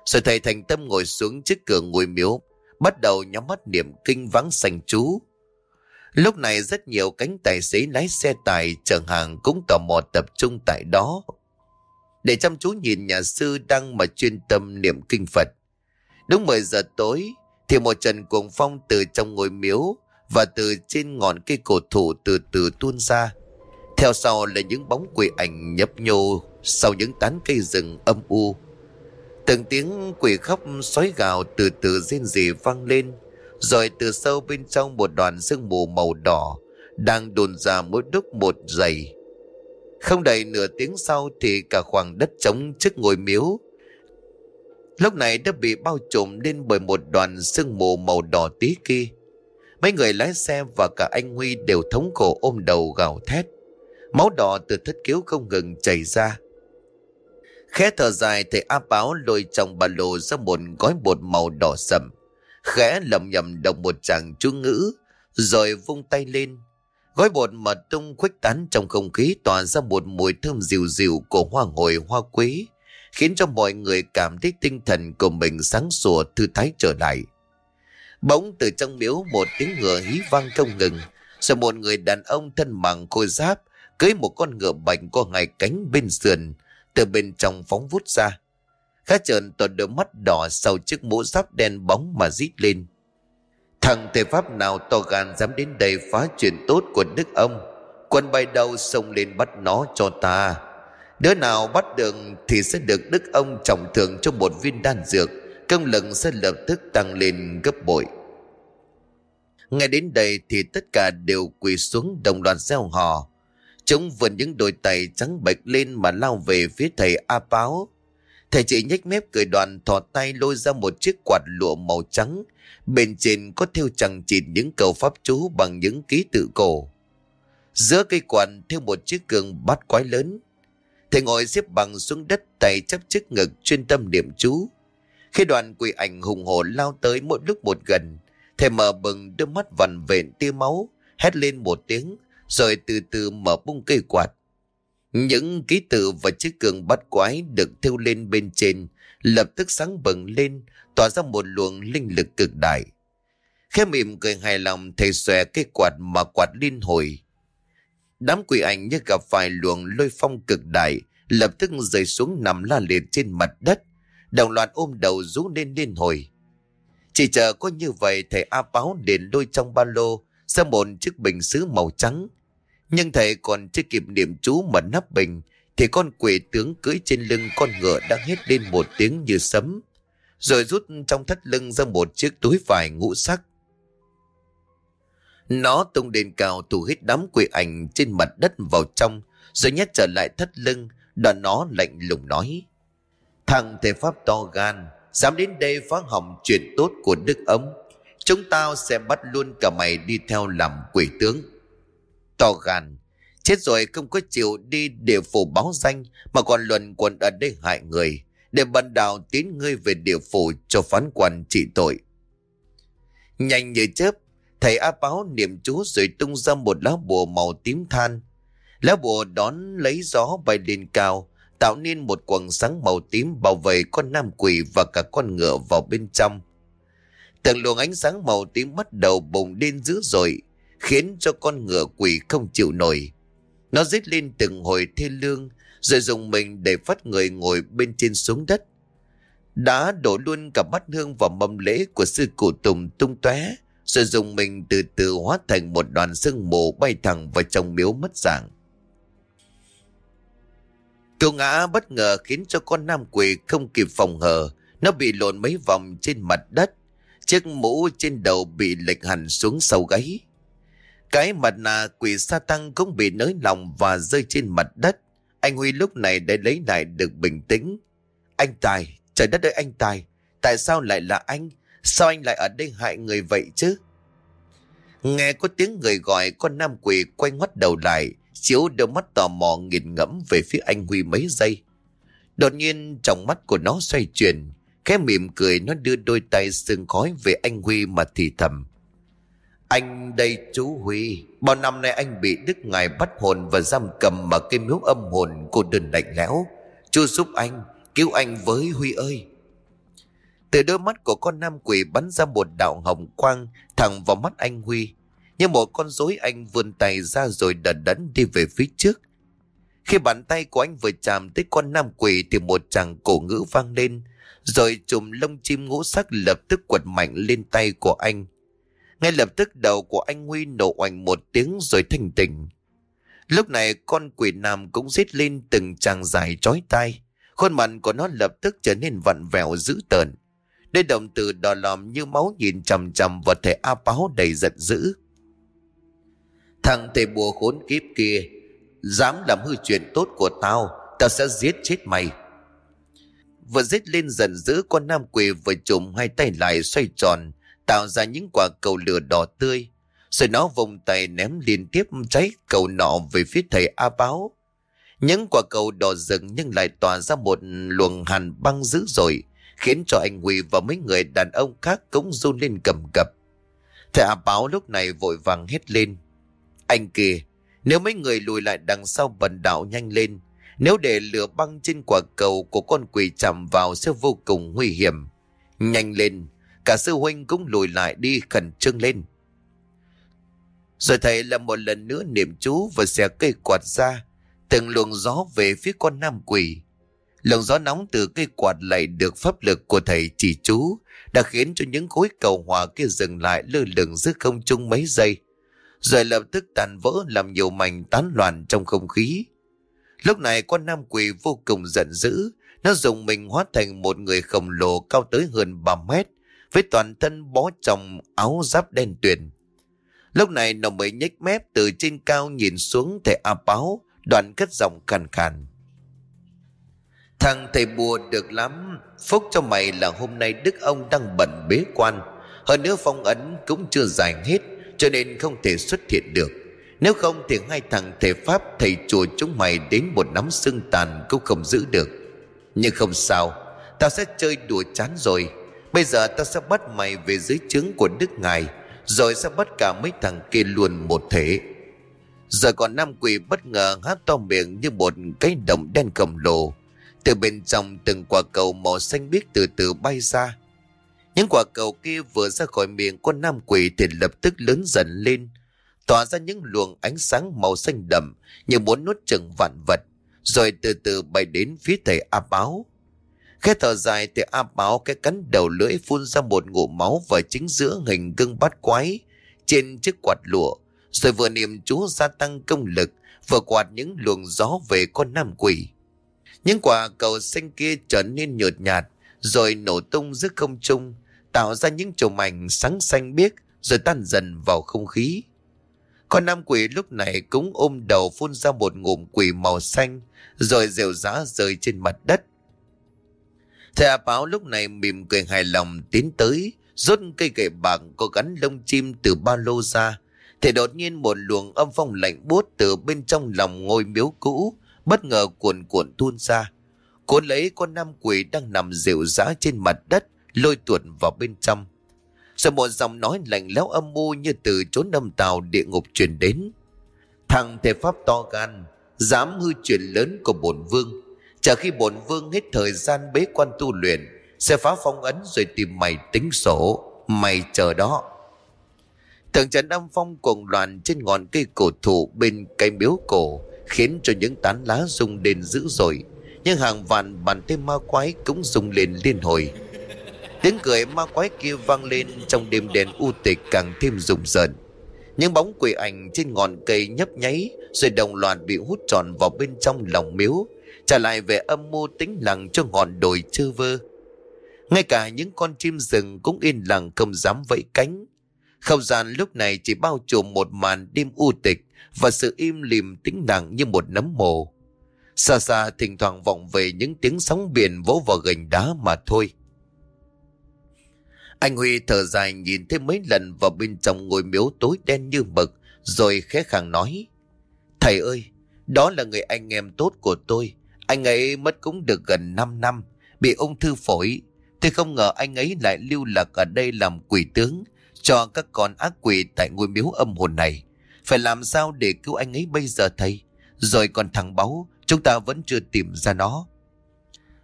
Rồi thầy thành tâm ngồi xuống trước cửa ngôi miếu, bắt đầu nhắm mắt niệm kinh vắng sành chú. Lúc này rất nhiều cánh tài xế lái xe tải chở hàng cũng tò mò tập trung tại đó. Để chăm chú nhìn nhà sư đang mà chuyên tâm niệm kinh Phật. Đúng 10 giờ tối, thì một trận cuồng phong từ trong ngôi miếu và từ trên ngọn cây cổ thụ từ từ tuôn ra. Theo sau là những bóng quỷ ảnh nhấp nhô sau những tán cây rừng âm u. Từng tiếng quỷ khóc sói gào từ từ rên rỉ vang lên rồi từ sâu bên trong một đoàn sương mù màu đỏ, đang đồn ra mỗi đúc một dày. Không đầy nửa tiếng sau thì cả khoảng đất trống trước ngôi miếu. Lúc này đã bị bao trùm lên bởi một đoàn sương mù màu đỏ tí kia. Mấy người lái xe và cả anh Huy đều thống khổ ôm đầu gào thét. Máu đỏ từ thất cứu không ngừng chảy ra. Khẽ thở dài thầy A Báo lôi trong ba lô ra một gói bột màu đỏ sậm khẽ lầm nhầm đọc một chàng chú ngữ, rồi vung tay lên. Gói bột mật tung khuếch tán trong không khí tỏa ra một mùi thơm dịu dịu của hoa hồi hoa quế, khiến cho mọi người cảm thấy tinh thần của mình sáng sủa thư thái trở lại. Bỗng từ trong miếu một tiếng ngựa hí vang không ngừng, Rồi một người đàn ông thân bằng khôi giáp cưới một con ngựa bạch có hai cánh bên sườn từ bên trong phóng vút ra. Khá trợn toàn đôi mắt đỏ sau chiếc mũ giáp đen bóng mà rít lên. Thằng thầy pháp nào to gan dám đến đây phá chuyện tốt của đức ông. Quân bay đầu xông lên bắt nó cho ta. Đứa nào bắt được thì sẽ được đức ông trọng thưởng cho một viên đan dược. Công lực sẽ lập tức tăng lên gấp bội. Ngay đến đây thì tất cả đều quỳ xuống đồng loạt gieo hò. Chúng vừa những đôi tay trắng bệch lên mà lao về phía thầy A Báo. Thầy chị nhếch mép cười đoàn thò tay lôi ra một chiếc quạt lụa màu trắng. Bên trên có thêu chẳng chịt những câu pháp chú bằng những ký tự cổ. Giữa cây quạt thêu một chiếc gương bát quái lớn. Thầy ngồi xếp bằng xuống đất tay chấp trước ngực chuyên tâm niệm chú. Khi đoàn quỷ ảnh hùng hổ lao tới mỗi lúc một gần, thầy mở bừng đôi mắt vằn vện tia máu, hét lên một tiếng, rồi từ từ mở bung cây quạt. Những ký tự và chiếc cường bắt quái được thêu lên bên trên, lập tức sáng bừng lên, tỏa ra một luồng linh lực cực đại. Khẽ mỉm cười hài lòng thầy xòe cây quạt mà quạt liên hồi. Đám quỷ ảnh như gặp phải luồng lôi phong cực đại, lập tức rơi xuống nằm la liệt trên mặt đất, đồng loạt ôm đầu rú lên liên hồi. Chỉ chờ có như vậy thầy A Báo đến lôi trong ba lô ra một chiếc bình sứ màu trắng. Nhưng thầy còn chưa kịp niệm chú mà nắp bình, thì con quỷ tướng cưỡi trên lưng con ngựa đang hét lên một tiếng như sấm. Rồi rút trong thắt lưng ra một chiếc túi vải ngũ sắc. Nó tung đền cao tù hít đám quỷ ảnh trên mặt đất vào trong, rồi nhét trở lại thắt lưng đoạn nó lạnh lùng nói. Thằng thể pháp to gan, dám đến đây phá hỏng chuyện tốt của Đức Ống. Chúng tao sẽ bắt luôn cả mày đi theo làm quỷ tướng. To gan, chết rồi không có chịu đi địa phủ báo danh mà còn luận quần ở đây hại người. Để bần đạo tín ngươi về địa phủ cho phán quan trị tội. Nhanh như chớp, thầy A Báo niệm chú rồi tung ra một lá bùa màu tím than. Lá bùa đón lấy gió bay lên cao, tạo nên một quầng sáng màu tím bảo vệ con nam quỷ và cả con ngựa vào bên trong. Từng luồng ánh sáng màu tím bắt đầu bùng lên dữ dội, khiến cho con ngựa quỷ không chịu nổi. Nó rít lên từng hồi thê lương, rồi dùng mình để phát người ngồi bên trên xuống đất. Đã đổ luôn cả bát hương vào mâm lễ của sư cụ Tùng tung tóe, rồi dùng mình từ từ hóa thành một đoàn sương mù bay thẳng vào trong miếu mất dạng. Cú ngã bất ngờ khiến cho con nam quỷ không kịp phòng hờ, nó bị lộn mấy vòng trên mặt đất, chiếc mũ trên đầu bị lệch hẳn xuống sau gáy. Cái mặt nạ quỷ sa tăng cũng bị nới lòng và rơi trên mặt đất. Anh Huy lúc này đã lấy lại được bình tĩnh. Anh Tài, trời đất ơi anh Tài, tại sao lại là anh? Sao anh lại ở đây hại người vậy chứ? Nghe có tiếng người gọi con nam quỷ quay ngoắt đầu lại, chiếu đôi mắt tò mò nghiền ngẫm về phía anh Huy mấy giây. Đột nhiên trong mắt của nó xoay chuyển, khẽ mỉm cười nó đưa đôi tay sương khói về anh Huy mà thì thầm. Anh đây chú Huy, bao năm nay anh bị Đức Ngài bắt hồn và giam cầm mà cây miếu âm hồn cô đơn lạnh lẽo. Chú giúp anh, cứu anh với Huy ơi. Từ đôi mắt của con nam quỷ bắn ra một đạo hồng quang thẳng vào mắt anh Huy. Như một con rối anh vươn tay ra rồi đần đẫn đi về phía trước. Khi bàn tay của anh vừa chạm tới con nam quỷ thì một chàng cổ ngữ vang lên. Rồi chùm lông chim ngũ sắc lập tức quật mạnh lên tay của anh. Ngay lập tức đầu của anh Huy nổ oanh một tiếng rồi thanh tỉnh. Lúc này con quỷ nam cũng rít lên từng tràng dài chói tai. Khuôn mặt của nó lập tức trở nên vặn vẹo dữ tợn. Đôi đồng từ đỏ lòm như máu nhìn chầm chầm vào thể A Báo đầy giận dữ. Thằng tề bùa khốn kiếp kia, dám làm hư chuyện tốt của tao, tao sẽ giết chết mày. Vừa giết lên giận dữ con nam quỷ vừa chùm hai tay lại xoay tròn, tạo ra những quả cầu lửa đỏ tươi. Rồi nó vùng tay ném liên tiếp cháy cầu nọ về phía thầy A Báo. Những quả cầu đỏ rực nhưng lại tỏa ra một luồng hàn băng dữ dội, khiến cho anh Huy và mấy người đàn ông khác cũng run lên cầm cập. Thầy A Báo lúc này vội vàng hét lên. Anh kìa, nếu mấy người lùi lại đằng sau bần đảo nhanh lên, nếu để lửa băng trên quả cầu của con quỷ chạm vào sẽ vô cùng nguy hiểm. Nhanh lên, cả sư huynh cũng lùi lại đi khẩn trương lên. Rồi thầy là một lần nữa niệm chú và xẻ cây quạt ra, từng luồng gió về phía con nam quỷ. Luồng gió nóng từ cây quạt lại được pháp lực của thầy chỉ chú, đã khiến cho những khối cầu hòa kia dừng lại lơ lửng giữa không trung mấy giây. Rồi lập tức tàn vỡ làm nhiều mảnh tán loạn trong không khí. Lúc này con nam quỷ vô cùng giận dữ, nó dùng mình hóa thành một người khổng lồ cao tới hơn 3 mét, với toàn thân bó trong áo giáp đen tuyền. Lúc này nó mới nhếch mép từ trên cao nhìn xuống thầy A Báo, đoạn cất giọng khàn khàn. Thằng thầy bùa được lắm, phúc cho mày là hôm nay Đức ông đang bận bế quan. Hơn nữa phong ấn cũng chưa giải hết, cho nên không thể xuất hiện được. Nếu không thì hai thằng thầy pháp thầy chùa chúng mày đến một nắm xương tàn cũng không giữ được. Nhưng không sao, tao sẽ chơi đùa chán rồi. Bây giờ ta sẽ bắt mày về dưới trướng của Đức Ngài, rồi sẽ bắt cả mấy thằng kia luôn một thể. giờ còn nam quỷ bất ngờ hát to miệng như một cái đồng đen cầm lồ. Từ bên trong từng quả cầu màu xanh biếc từ từ bay ra. Những quả cầu kia vừa ra khỏi miệng con nam quỷ thì lập tức lớn dần lên, tỏa ra những luồng ánh sáng màu xanh đậm như muốn nuốt chừng vạn vật, rồi từ từ bay đến phía thầy A Báo. Khẽ thở dài thì A Báo cái cắn đầu lưỡi phun ra một ngụm máu và chính giữa hình gương bát quái trên chiếc quạt lụa, rồi vừa niệm chú gia tăng công lực, vừa quạt những luồng gió về con nam quỷ. Những quả cầu xanh kia trở nên nhợt nhạt, rồi nổ tung giữa không trung, tạo ra những chùm ảnh sáng xanh biếc, rồi tan dần vào không khí. Con nam quỷ lúc này cũng ôm đầu phun ra một ngụm quỷ màu xanh, rồi rều rã rơi trên mặt đất. Thầy A Báo lúc này mỉm cười hài lòng tiến tới, rút cây gậy bạc có gắn lông chim từ ba lô ra. Thì đột nhiên một luồng âm phong lạnh buốt từ bên trong lòng ngôi miếu cũ, bất ngờ cuồn cuộn tuôn ra. Cuốn lấy con nam quỷ đang nằm rượu rã trên mặt đất, lôi tuột vào bên trong. Rồi một dòng nói lạnh lẽo âm mưu như từ chốn âm tàu địa ngục truyền đến. Thằng thể pháp to gan, dám hư chuyện lớn của bổn vương. Chờ khi bổn vương hết thời gian bế quan tu luyện, sẽ phá phong ấn rồi tìm mày tính sổ. Mày chờ đó. Thượng trần âm phong cuồng loạn trên ngọn cây cổ thụ bên cây miếu cổ, khiến cho những tán lá rung lên dữ dội. Nhưng hàng vạn bàn tay ma quái cũng rung lên liên hồi. Tiếng cười ma quái kia vang lên trong đêm đèn u tịch càng thêm rùng rợn. Những bóng quỷ ảnh trên ngọn cây nhấp nháy rồi đồng loạt bị hút tròn vào bên trong lòng miếu, trả lại vẻ âm mưu tĩnh lặng cho ngọn đồi chơ vơ. Ngay cả những con chim rừng cũng yên lặng không dám vẫy cánh. Không gian lúc này chỉ bao trùm một màn đêm u tịch và sự im lìm tĩnh lặng như một nấm mồ. Xa xa thỉnh thoảng vọng về những tiếng sóng biển vỗ vào gành đá mà thôi. Anh Huy thở dài nhìn thêm mấy lần vào bên trong ngôi miếu tối đen như mực, rồi khẽ khàng nói. Thầy ơi, đó là người anh em tốt của tôi. Anh ấy mất cũng được gần 5 năm, bị ung thư phổi. Tôi không ngờ anh ấy lại lưu lạc ở đây làm quỷ tướng cho các con ác quỷ tại ngôi miếu âm hồn này. Phải làm sao để cứu anh ấy bây giờ thầy? Rồi còn thằng báu, chúng ta vẫn chưa tìm ra nó.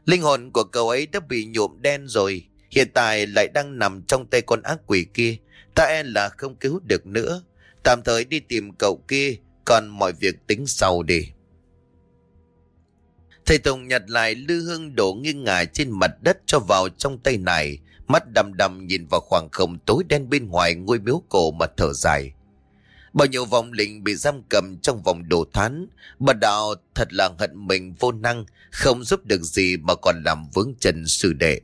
Linh hồn của cậu ấy đã bị nhuộm đen rồi. Hiện tại lại đang nằm trong tay con ác quỷ kia. Ta e là không cứu được nữa. Tạm thời đi tìm cậu kia, còn mọi việc tính sau đi. Thầy Tùng nhặt lại lư hương đổ nghiêng ngả trên mặt đất cho vào trong tay này. Mắt đầm đầm nhìn vào khoảng không tối đen bên ngoài ngôi miếu cổ mà thở dài. Bao nhiêu vòng linh bị giam cầm trong vòng đồ thán. Bà đạo thật là hận mình vô năng, không giúp được gì mà còn làm vướng chân sư đệ.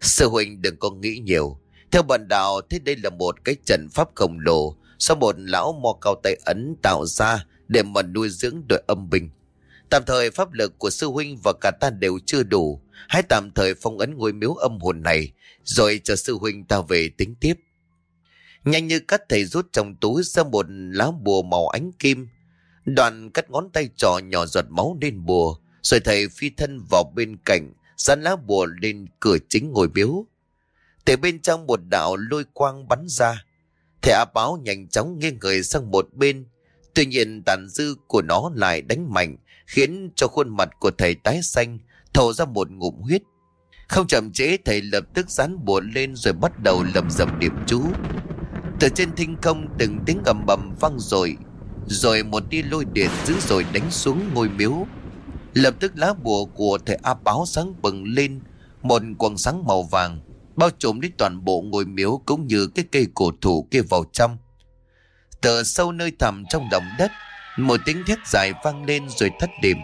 Sư huynh đừng có nghĩ nhiều. Theo bản đạo, thế đây là một cái trận pháp khổng lồ do một lão mò cao tay ấn tạo ra để mà nuôi dưỡng đội âm binh. Tạm thời pháp lực của sư huynh và cả ta đều chưa đủ. Hãy tạm thời phong ấn ngôi miếu âm hồn này, rồi chờ sư huynh ta về tính tiếp. Nhanh như cắt thầy rút trong túi ra một lá bùa màu ánh kim. Đoàn cắt ngón tay trò nhỏ giọt máu lên bùa, rồi thầy phi thân vào bên cạnh, dán lá bùa lên cửa chính ngôi miếu. Từ bên trong một đạo lôi quang bắn ra. Thầy áp báo nhanh chóng nghiêng người sang một bên. Tuy nhiên tàn dư của nó lại đánh mạnh, khiến cho khuôn mặt của thầy tái xanh, thổ ra một ngụm huyết. Không chậm chế thầy lập tức dán bùa lên rồi bắt đầu lầm rầm điểm chú. Từ trên thinh không từng tiếng ầm bầm vang rồi Rồi một tia lôi điện dữ rồi đánh xuống ngôi miếu Lập tức lá bùa của thầy A báo sáng bừng lên Một quần sáng màu vàng Bao trùm đến toàn bộ ngôi miếu Cũng như cái cây cổ thụ kia vào trong Từ sâu nơi thẳm trong lòng đất một tiếng thét dài vang lên rồi thất điểm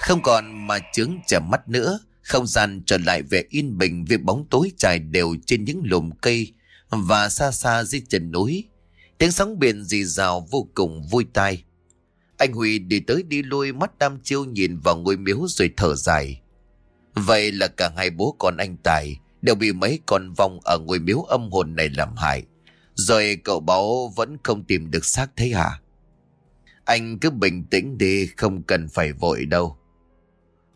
Không còn mà chướng chả mắt nữa, Không gian trở lại vẻ yên bình Vì bóng tối trải đều trên những lùm cây Và xa xa dưới chân núi. Tiếng sóng biển rì rào vô cùng vui tai. Anh Huy đi tới đi lui, mắt đam chiêu nhìn vào ngôi miếu rồi thở dài. Vậy là cả hai bố con anh Tài Đều bị mấy con vong ở ngôi miếu âm hồn này làm hại. Rồi cậu báo vẫn không tìm được xác thấy hả? Anh cứ bình tĩnh đi, không cần phải vội đâu.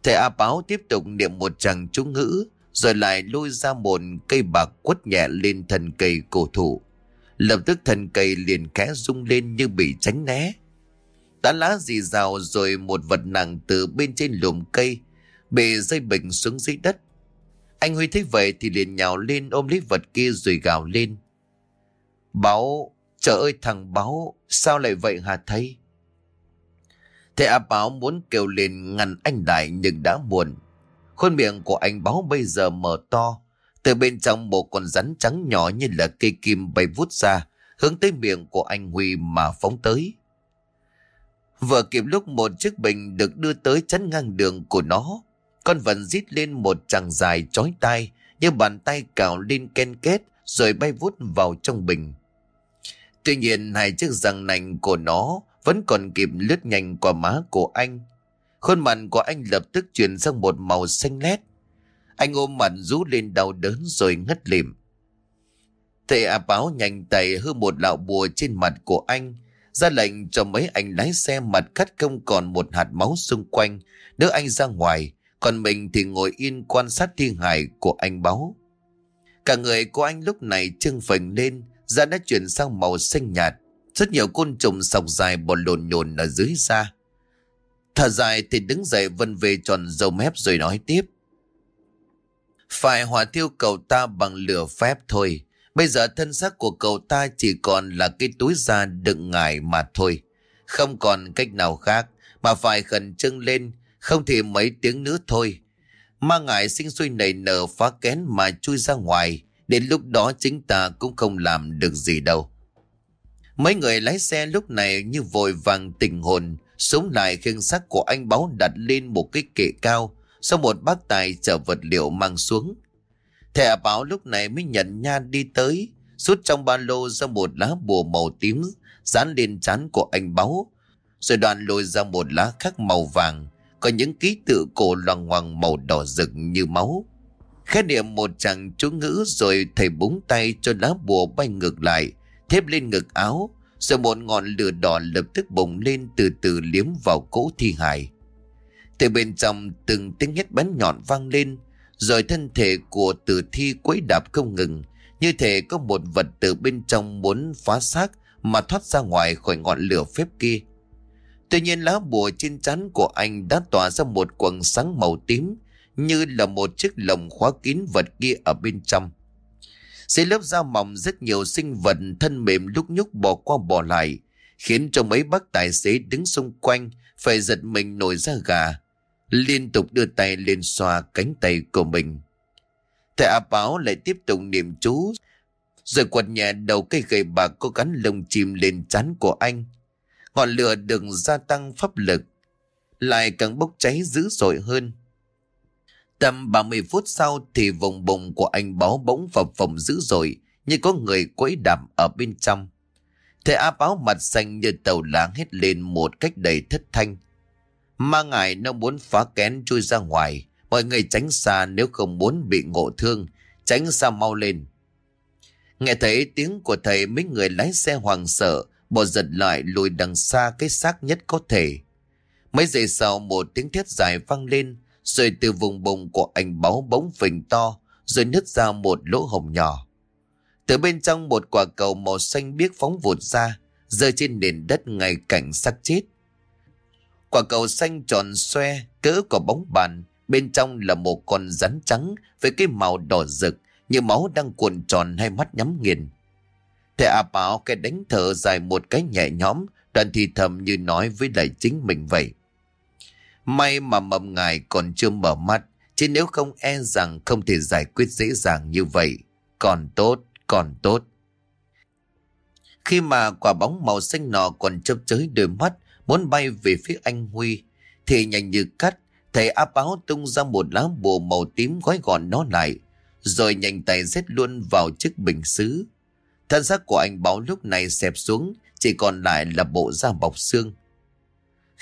Thầy A Báo tiếp tục niệm một tràng chú ngữ, Rồi lại lôi ra một cây bạc quất nhẹ lên thân cây cổ thụ. Lập tức thân cây liền khẽ rung lên như bị tránh né. Tán lá dì rào rồi một vật nặng từ bên trên lùm cây Bị dây bình xuống dưới đất. Anh Huy thấy vậy thì liền nhào lên ôm lấy vật kia rồi gào lên. Báo, trời ơi thằng Báo, sao lại vậy hả thầy? Thầy A Báo muốn kêu lên ngăn anh đại nhưng đã muộn. Khuôn miệng của anh Báo bây giờ mở to. Từ bên trong một con rắn trắng nhỏ như là cây kim bay vút ra, hướng tới miệng của anh Huy mà phóng tới. Vừa kịp lúc một chiếc bình được đưa tới chắn ngang đường của nó, con vật rít lên một chàng dài chói tai như bàn tay cào lên ken kết rồi bay vút vào trong bình. Tuy nhiên hai chiếc răng nành của nó vẫn còn kịp lướt nhanh qua má của anh. Khuôn mặt của anh lập tức chuyển sang một màu xanh lét. Anh ôm mặt rú lên đau đớn rồi ngất lịm. Thầy A Báo nhanh tay hư một lạo bùa trên mặt của anh, ra lệnh cho mấy anh lái xe mặt cắt không còn một hạt máu xung quanh, đưa anh ra ngoài, còn mình thì ngồi yên quan sát thi hài của anh Báo. Cả người của anh lúc này trưng phình lên, da đã chuyển sang màu xanh nhạt, rất nhiều côn trùng sọc dài bò lồn nhồn ở dưới da. Thở dài thì đứng dậy vân về tròn dầu mép rồi nói tiếp. Phải hỏa thiêu cậu ta bằng lửa phép thôi. Bây giờ thân xác của cậu ta chỉ còn là cái túi da đựng ngải mà thôi. Không còn cách nào khác mà phải khẩn trương lên, không thì mấy tiếng nữa thôi. Ma ngải sinh sôi nảy nở phá kén mà chui ra ngoài, đến lúc đó chính ta cũng không làm được gì đâu. Mấy người lái xe lúc này như vội vàng tình hồn, sống lại khiêng xác của anh báo đặt lên một cái kệ cao, sau một bác tài chở vật liệu mang xuống. Thẻ báo lúc này mới nhận nha đi tới, rút trong ba lô ra một lá bùa màu tím, dán lên trán của anh báo, rồi đoàn lôi ra một lá khác màu vàng, có những ký tự cổ loằng ngoằng màu đỏ rực như máu. Khẽ niệm một chàng chú ngữ rồi thầy búng tay cho lá bùa bay ngược lại, thép lên ngực áo, rồi một ngọn lửa đỏ lập tức bùng lên từ từ liếm vào cỗ thi hài. Từ bên trong từng tiếng hét bắn nhọn vang lên, rồi thân thể của tử thi quấy đạp không ngừng, như thể có một vật từ bên trong muốn phá xác mà thoát ra ngoài khỏi ngọn lửa phép kia. Tuy nhiên lá bùa trên chắn của anh đã tỏa ra một quầng sáng màu tím, như là một chiếc lồng khóa kín vật kia ở bên trong. Dưới lớp da mỏng rất nhiều sinh vật thân mềm lúc nhúc bò qua bò lại, khiến cho mấy bác tài xế đứng xung quanh phải giật mình nổi ra gà, liên tục đưa tay lên xoa cánh tay của mình. Thầy Áp Báo lại tiếp tục niệm chú, rồi quật nhẹ đầu cây gậy bạc có gắn lông chim lên chán của anh. Ngọn lửa đừng gia tăng pháp lực, lại càng bốc cháy dữ dội hơn. Tầm 30 phút sau thì vùng bụng của anh báo bỗng phập phồng dữ dội, như có người quấy đạp ở bên trong. Thầy áp áo mặt xanh như tàu láng hết lên một cách đầy thất thanh. Ma ngại nó muốn phá kén chui ra ngoài. Mọi người tránh xa nếu không muốn bị ngộ thương. Tránh xa mau lên. Nghe thấy tiếng của thầy, mấy người lái xe hoàng sợ. Bỏ giật lại lùi đằng xa cái xác nhất có thể. Mấy giây sau, một tiếng thét dài vang lên. Rồi từ vùng bụng của anh báo bỗng phình to. Rồi nứt ra một lỗ hồng nhỏ. Từ bên trong một quả cầu màu xanh biếc phóng vụt ra. Rơi trên nền đất ngay cảnh xác chết. Quả cầu xanh tròn xoe, cỡ của bóng bàn, bên trong là một con rắn trắng với cái màu đỏ rực như máu đang cuộn tròn hai mắt nhắm nghiền. Thầy A Bảo cái đánh thở dài một cái nhẹ nhõm, đoàn thì thầm như nói với lại chính mình vậy. May mà mầm ngài còn chưa mở mắt, chứ nếu không e rằng không thể giải quyết dễ dàng như vậy. Còn tốt, còn tốt. Khi mà quả bóng màu xanh nọ còn chớp chới đôi mắt, muốn bay về phía anh Huy, thì nhanh như cắt, thầy áp áo tung ra một lá bùa màu tím gói gọn nó lại, rồi nhanh tay rết luôn vào chiếc bình xứ. Thân xác của anh báo lúc này xẹp xuống, chỉ còn lại là bộ da bọc xương.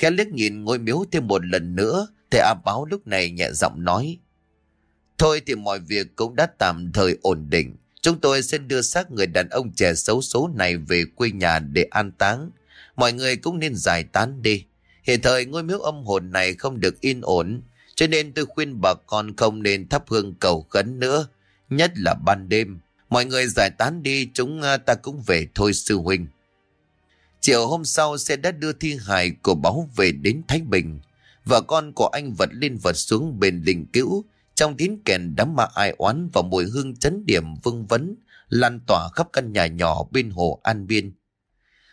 Khẽ liếc nhìn ngôi miếu thêm một lần nữa, thầy a báo lúc này nhẹ giọng nói. Thôi thì mọi việc cũng đã tạm thời ổn định. Chúng tôi sẽ đưa xác người đàn ông trẻ xấu số này về quê nhà để an táng. Mọi người cũng nên giải tán đi. Hiện thời ngôi miếu âm hồn này không được yên ổn, cho nên tôi khuyên bà con không nên thắp hương cầu khấn nữa, nhất là ban đêm. Mọi người giải tán đi, chúng à, ta cũng về thôi sư huynh. Chiều hôm sau xe đã đưa thi hài của báo về đến Thái Bình. Và con của anh vật lên vật xuống bên đình cữu, trong tiếng kèn đám ma ai oán và mùi hương chấn điểm vương vấn, lan tỏa khắp căn nhà nhỏ bên hồ An Biên.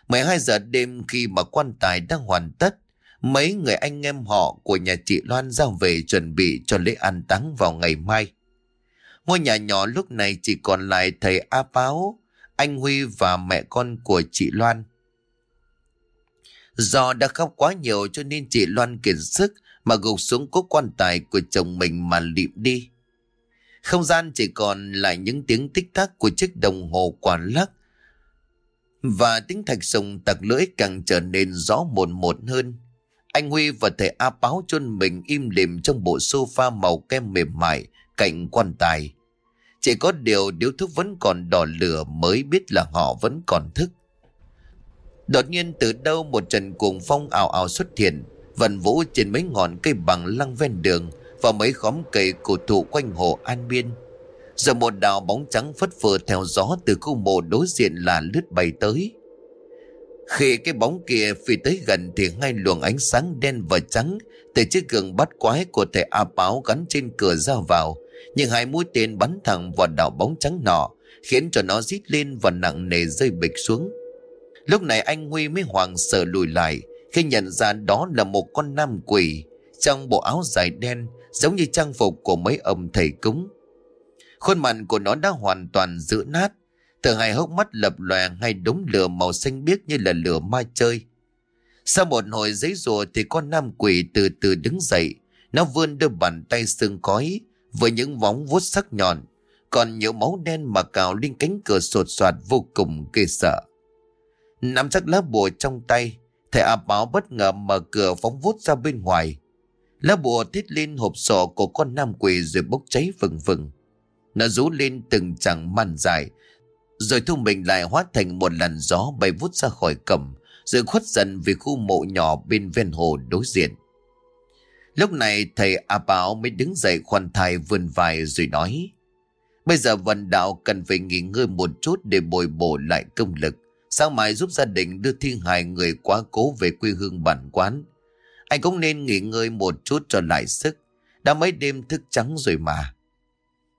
12 giờ đêm khi mà quan tài đang hoàn tất, mấy người anh em họ của nhà chị Loan ra về chuẩn bị cho lễ an táng vào ngày mai. Ngôi nhà nhỏ lúc này chỉ còn lại thầy A Báo, anh Huy và mẹ con của chị Loan. Do đã khóc quá nhiều cho nên chị Loan kiệt sức mà gục xuống cố quan tài của chồng mình mà lịm đi. Không gian chỉ còn lại những tiếng tích tắc của chiếc đồng hồ quả lắc và tiếng thạch sùng tặc lưỡi càng trở nên rõ mồn một hơn. Anh Huy và thầy A Báo chôn mình im lìm trong bộ sofa màu kem mềm mại cạnh quan tài. Chỉ có điều điếu thuốc vẫn còn đỏ lửa mới biết là họ vẫn còn thức. Đột nhiên từ đâu một trận cuồng phong ảo ảo xuất hiện, vần vũ trên mấy ngọn cây bằng lăng ven đường và mấy khóm cây cổ thụ quanh hồ An Biên. giờ một đào bóng trắng phất phơ theo gió từ khu mộ đối diện là lướt bay tới. Khi cái bóng kia phi tới gần thì ngay luồng ánh sáng đen và trắng từ chiếc gương bắt quái của thầy A Báo gắn trên cửa ra vào. Nhưng hai mũi tên bắn thẳng vào đảo bóng trắng nọ khiến cho nó rít lên và nặng nề rơi bịch xuống. Lúc này anh Huy mới hoàng sợ lùi lại khi nhận ra đó là một con nam quỷ trong bộ áo dài đen giống như trang phục của mấy ông thầy cúng. Khuôn mặt của nó đã hoàn toàn giữ nát, từ hai hốc mắt lập lòe hay đống lửa màu xanh biếc như là lửa ma chơi. Sau một hồi giấy rùa thì con nam quỷ từ từ đứng dậy, nó vươn đôi bàn tay sương khói với những vóng vuốt sắc nhọn, còn nhiều máu đen mà cào lên cánh cửa sột soạt vô cùng ghê sợ. Nắm chắc lá bùa trong tay, thầy A Báo bất ngờ mở cửa phóng vút ra bên ngoài. Lá bùa thiết lên hộp sọ của con nam quỷ rồi bốc cháy vừng vừng. Nó rú lên từng chẳng màn dài, rồi thu mình lại hóa thành một làn gió bay vút ra khỏi cầm, rồi khuất dần về khu mộ nhỏ bên ven hồ đối diện. Lúc này thầy A Báo mới đứng dậy khoan thai vươn vai rồi nói Bây giờ vận đạo cần phải nghỉ ngơi một chút để bồi bổ lại công lực Sáng mai giúp gia đình đưa thi hài người quá cố về quê hương bản quán. Anh cũng nên nghỉ ngơi một chút cho lại sức. Đã mấy đêm thức trắng rồi mà.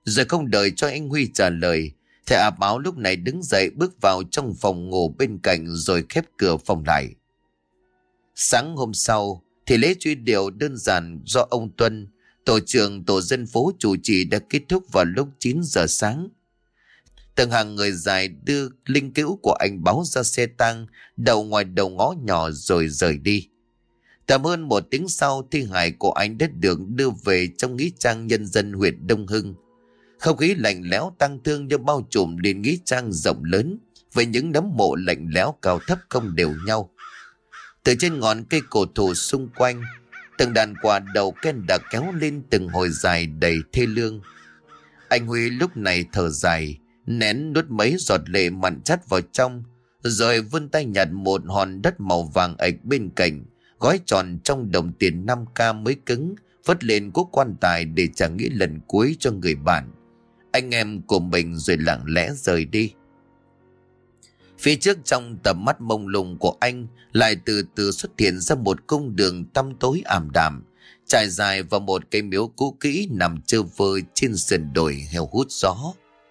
Rồi không đợi cho anh Huy trả lời Thầy A Báo lúc này đứng dậy bước vào trong phòng ngủ bên cạnh rồi khép cửa phòng lại. Sáng hôm sau thì lễ truy điệu đơn giản do ông Tuân, tổ trưởng tổ dân phố chủ trì đã kết thúc vào lúc 9 giờ sáng. Từng hàng người dài đưa linh cữu của anh báo ra xe tăng, đầu ngoài đầu ngõ nhỏ rồi rời đi. Tầm hơn một tiếng sau, thi hài của anh đã được đưa về trong nghĩa trang nhân dân huyện Đông Hưng. Không khí lạnh lẽo tăng thương như bao trùm lên nghĩa trang rộng lớn, với những nấm mộ lạnh lẽo cao thấp không đều nhau. Từ trên ngọn cây cổ thụ xung quanh, từng đàn quả đầu ken đã kéo lên từng hồi dài đầy thê lương. Anh Huy lúc này thở dài, nén nuốt mấy giọt lệ mặn chắt vào trong, rồi vươn tay nhặt một hòn đất màu vàng ạch bên cạnh, gói tròn trong đồng tiền 5k mới cứng, vất lên cố quan tài để trả nghĩ lần cuối cho người bạn. Anh em của mình rồi lặng lẽ rời đi. Phía trước trong tầm mắt mông lung của anh lại từ từ xuất hiện ra một cung đường tăm tối ảm đạm, trải dài vào một cây miếu cũ kỹ nằm trơ vơ trên sườn đồi heo hút gió,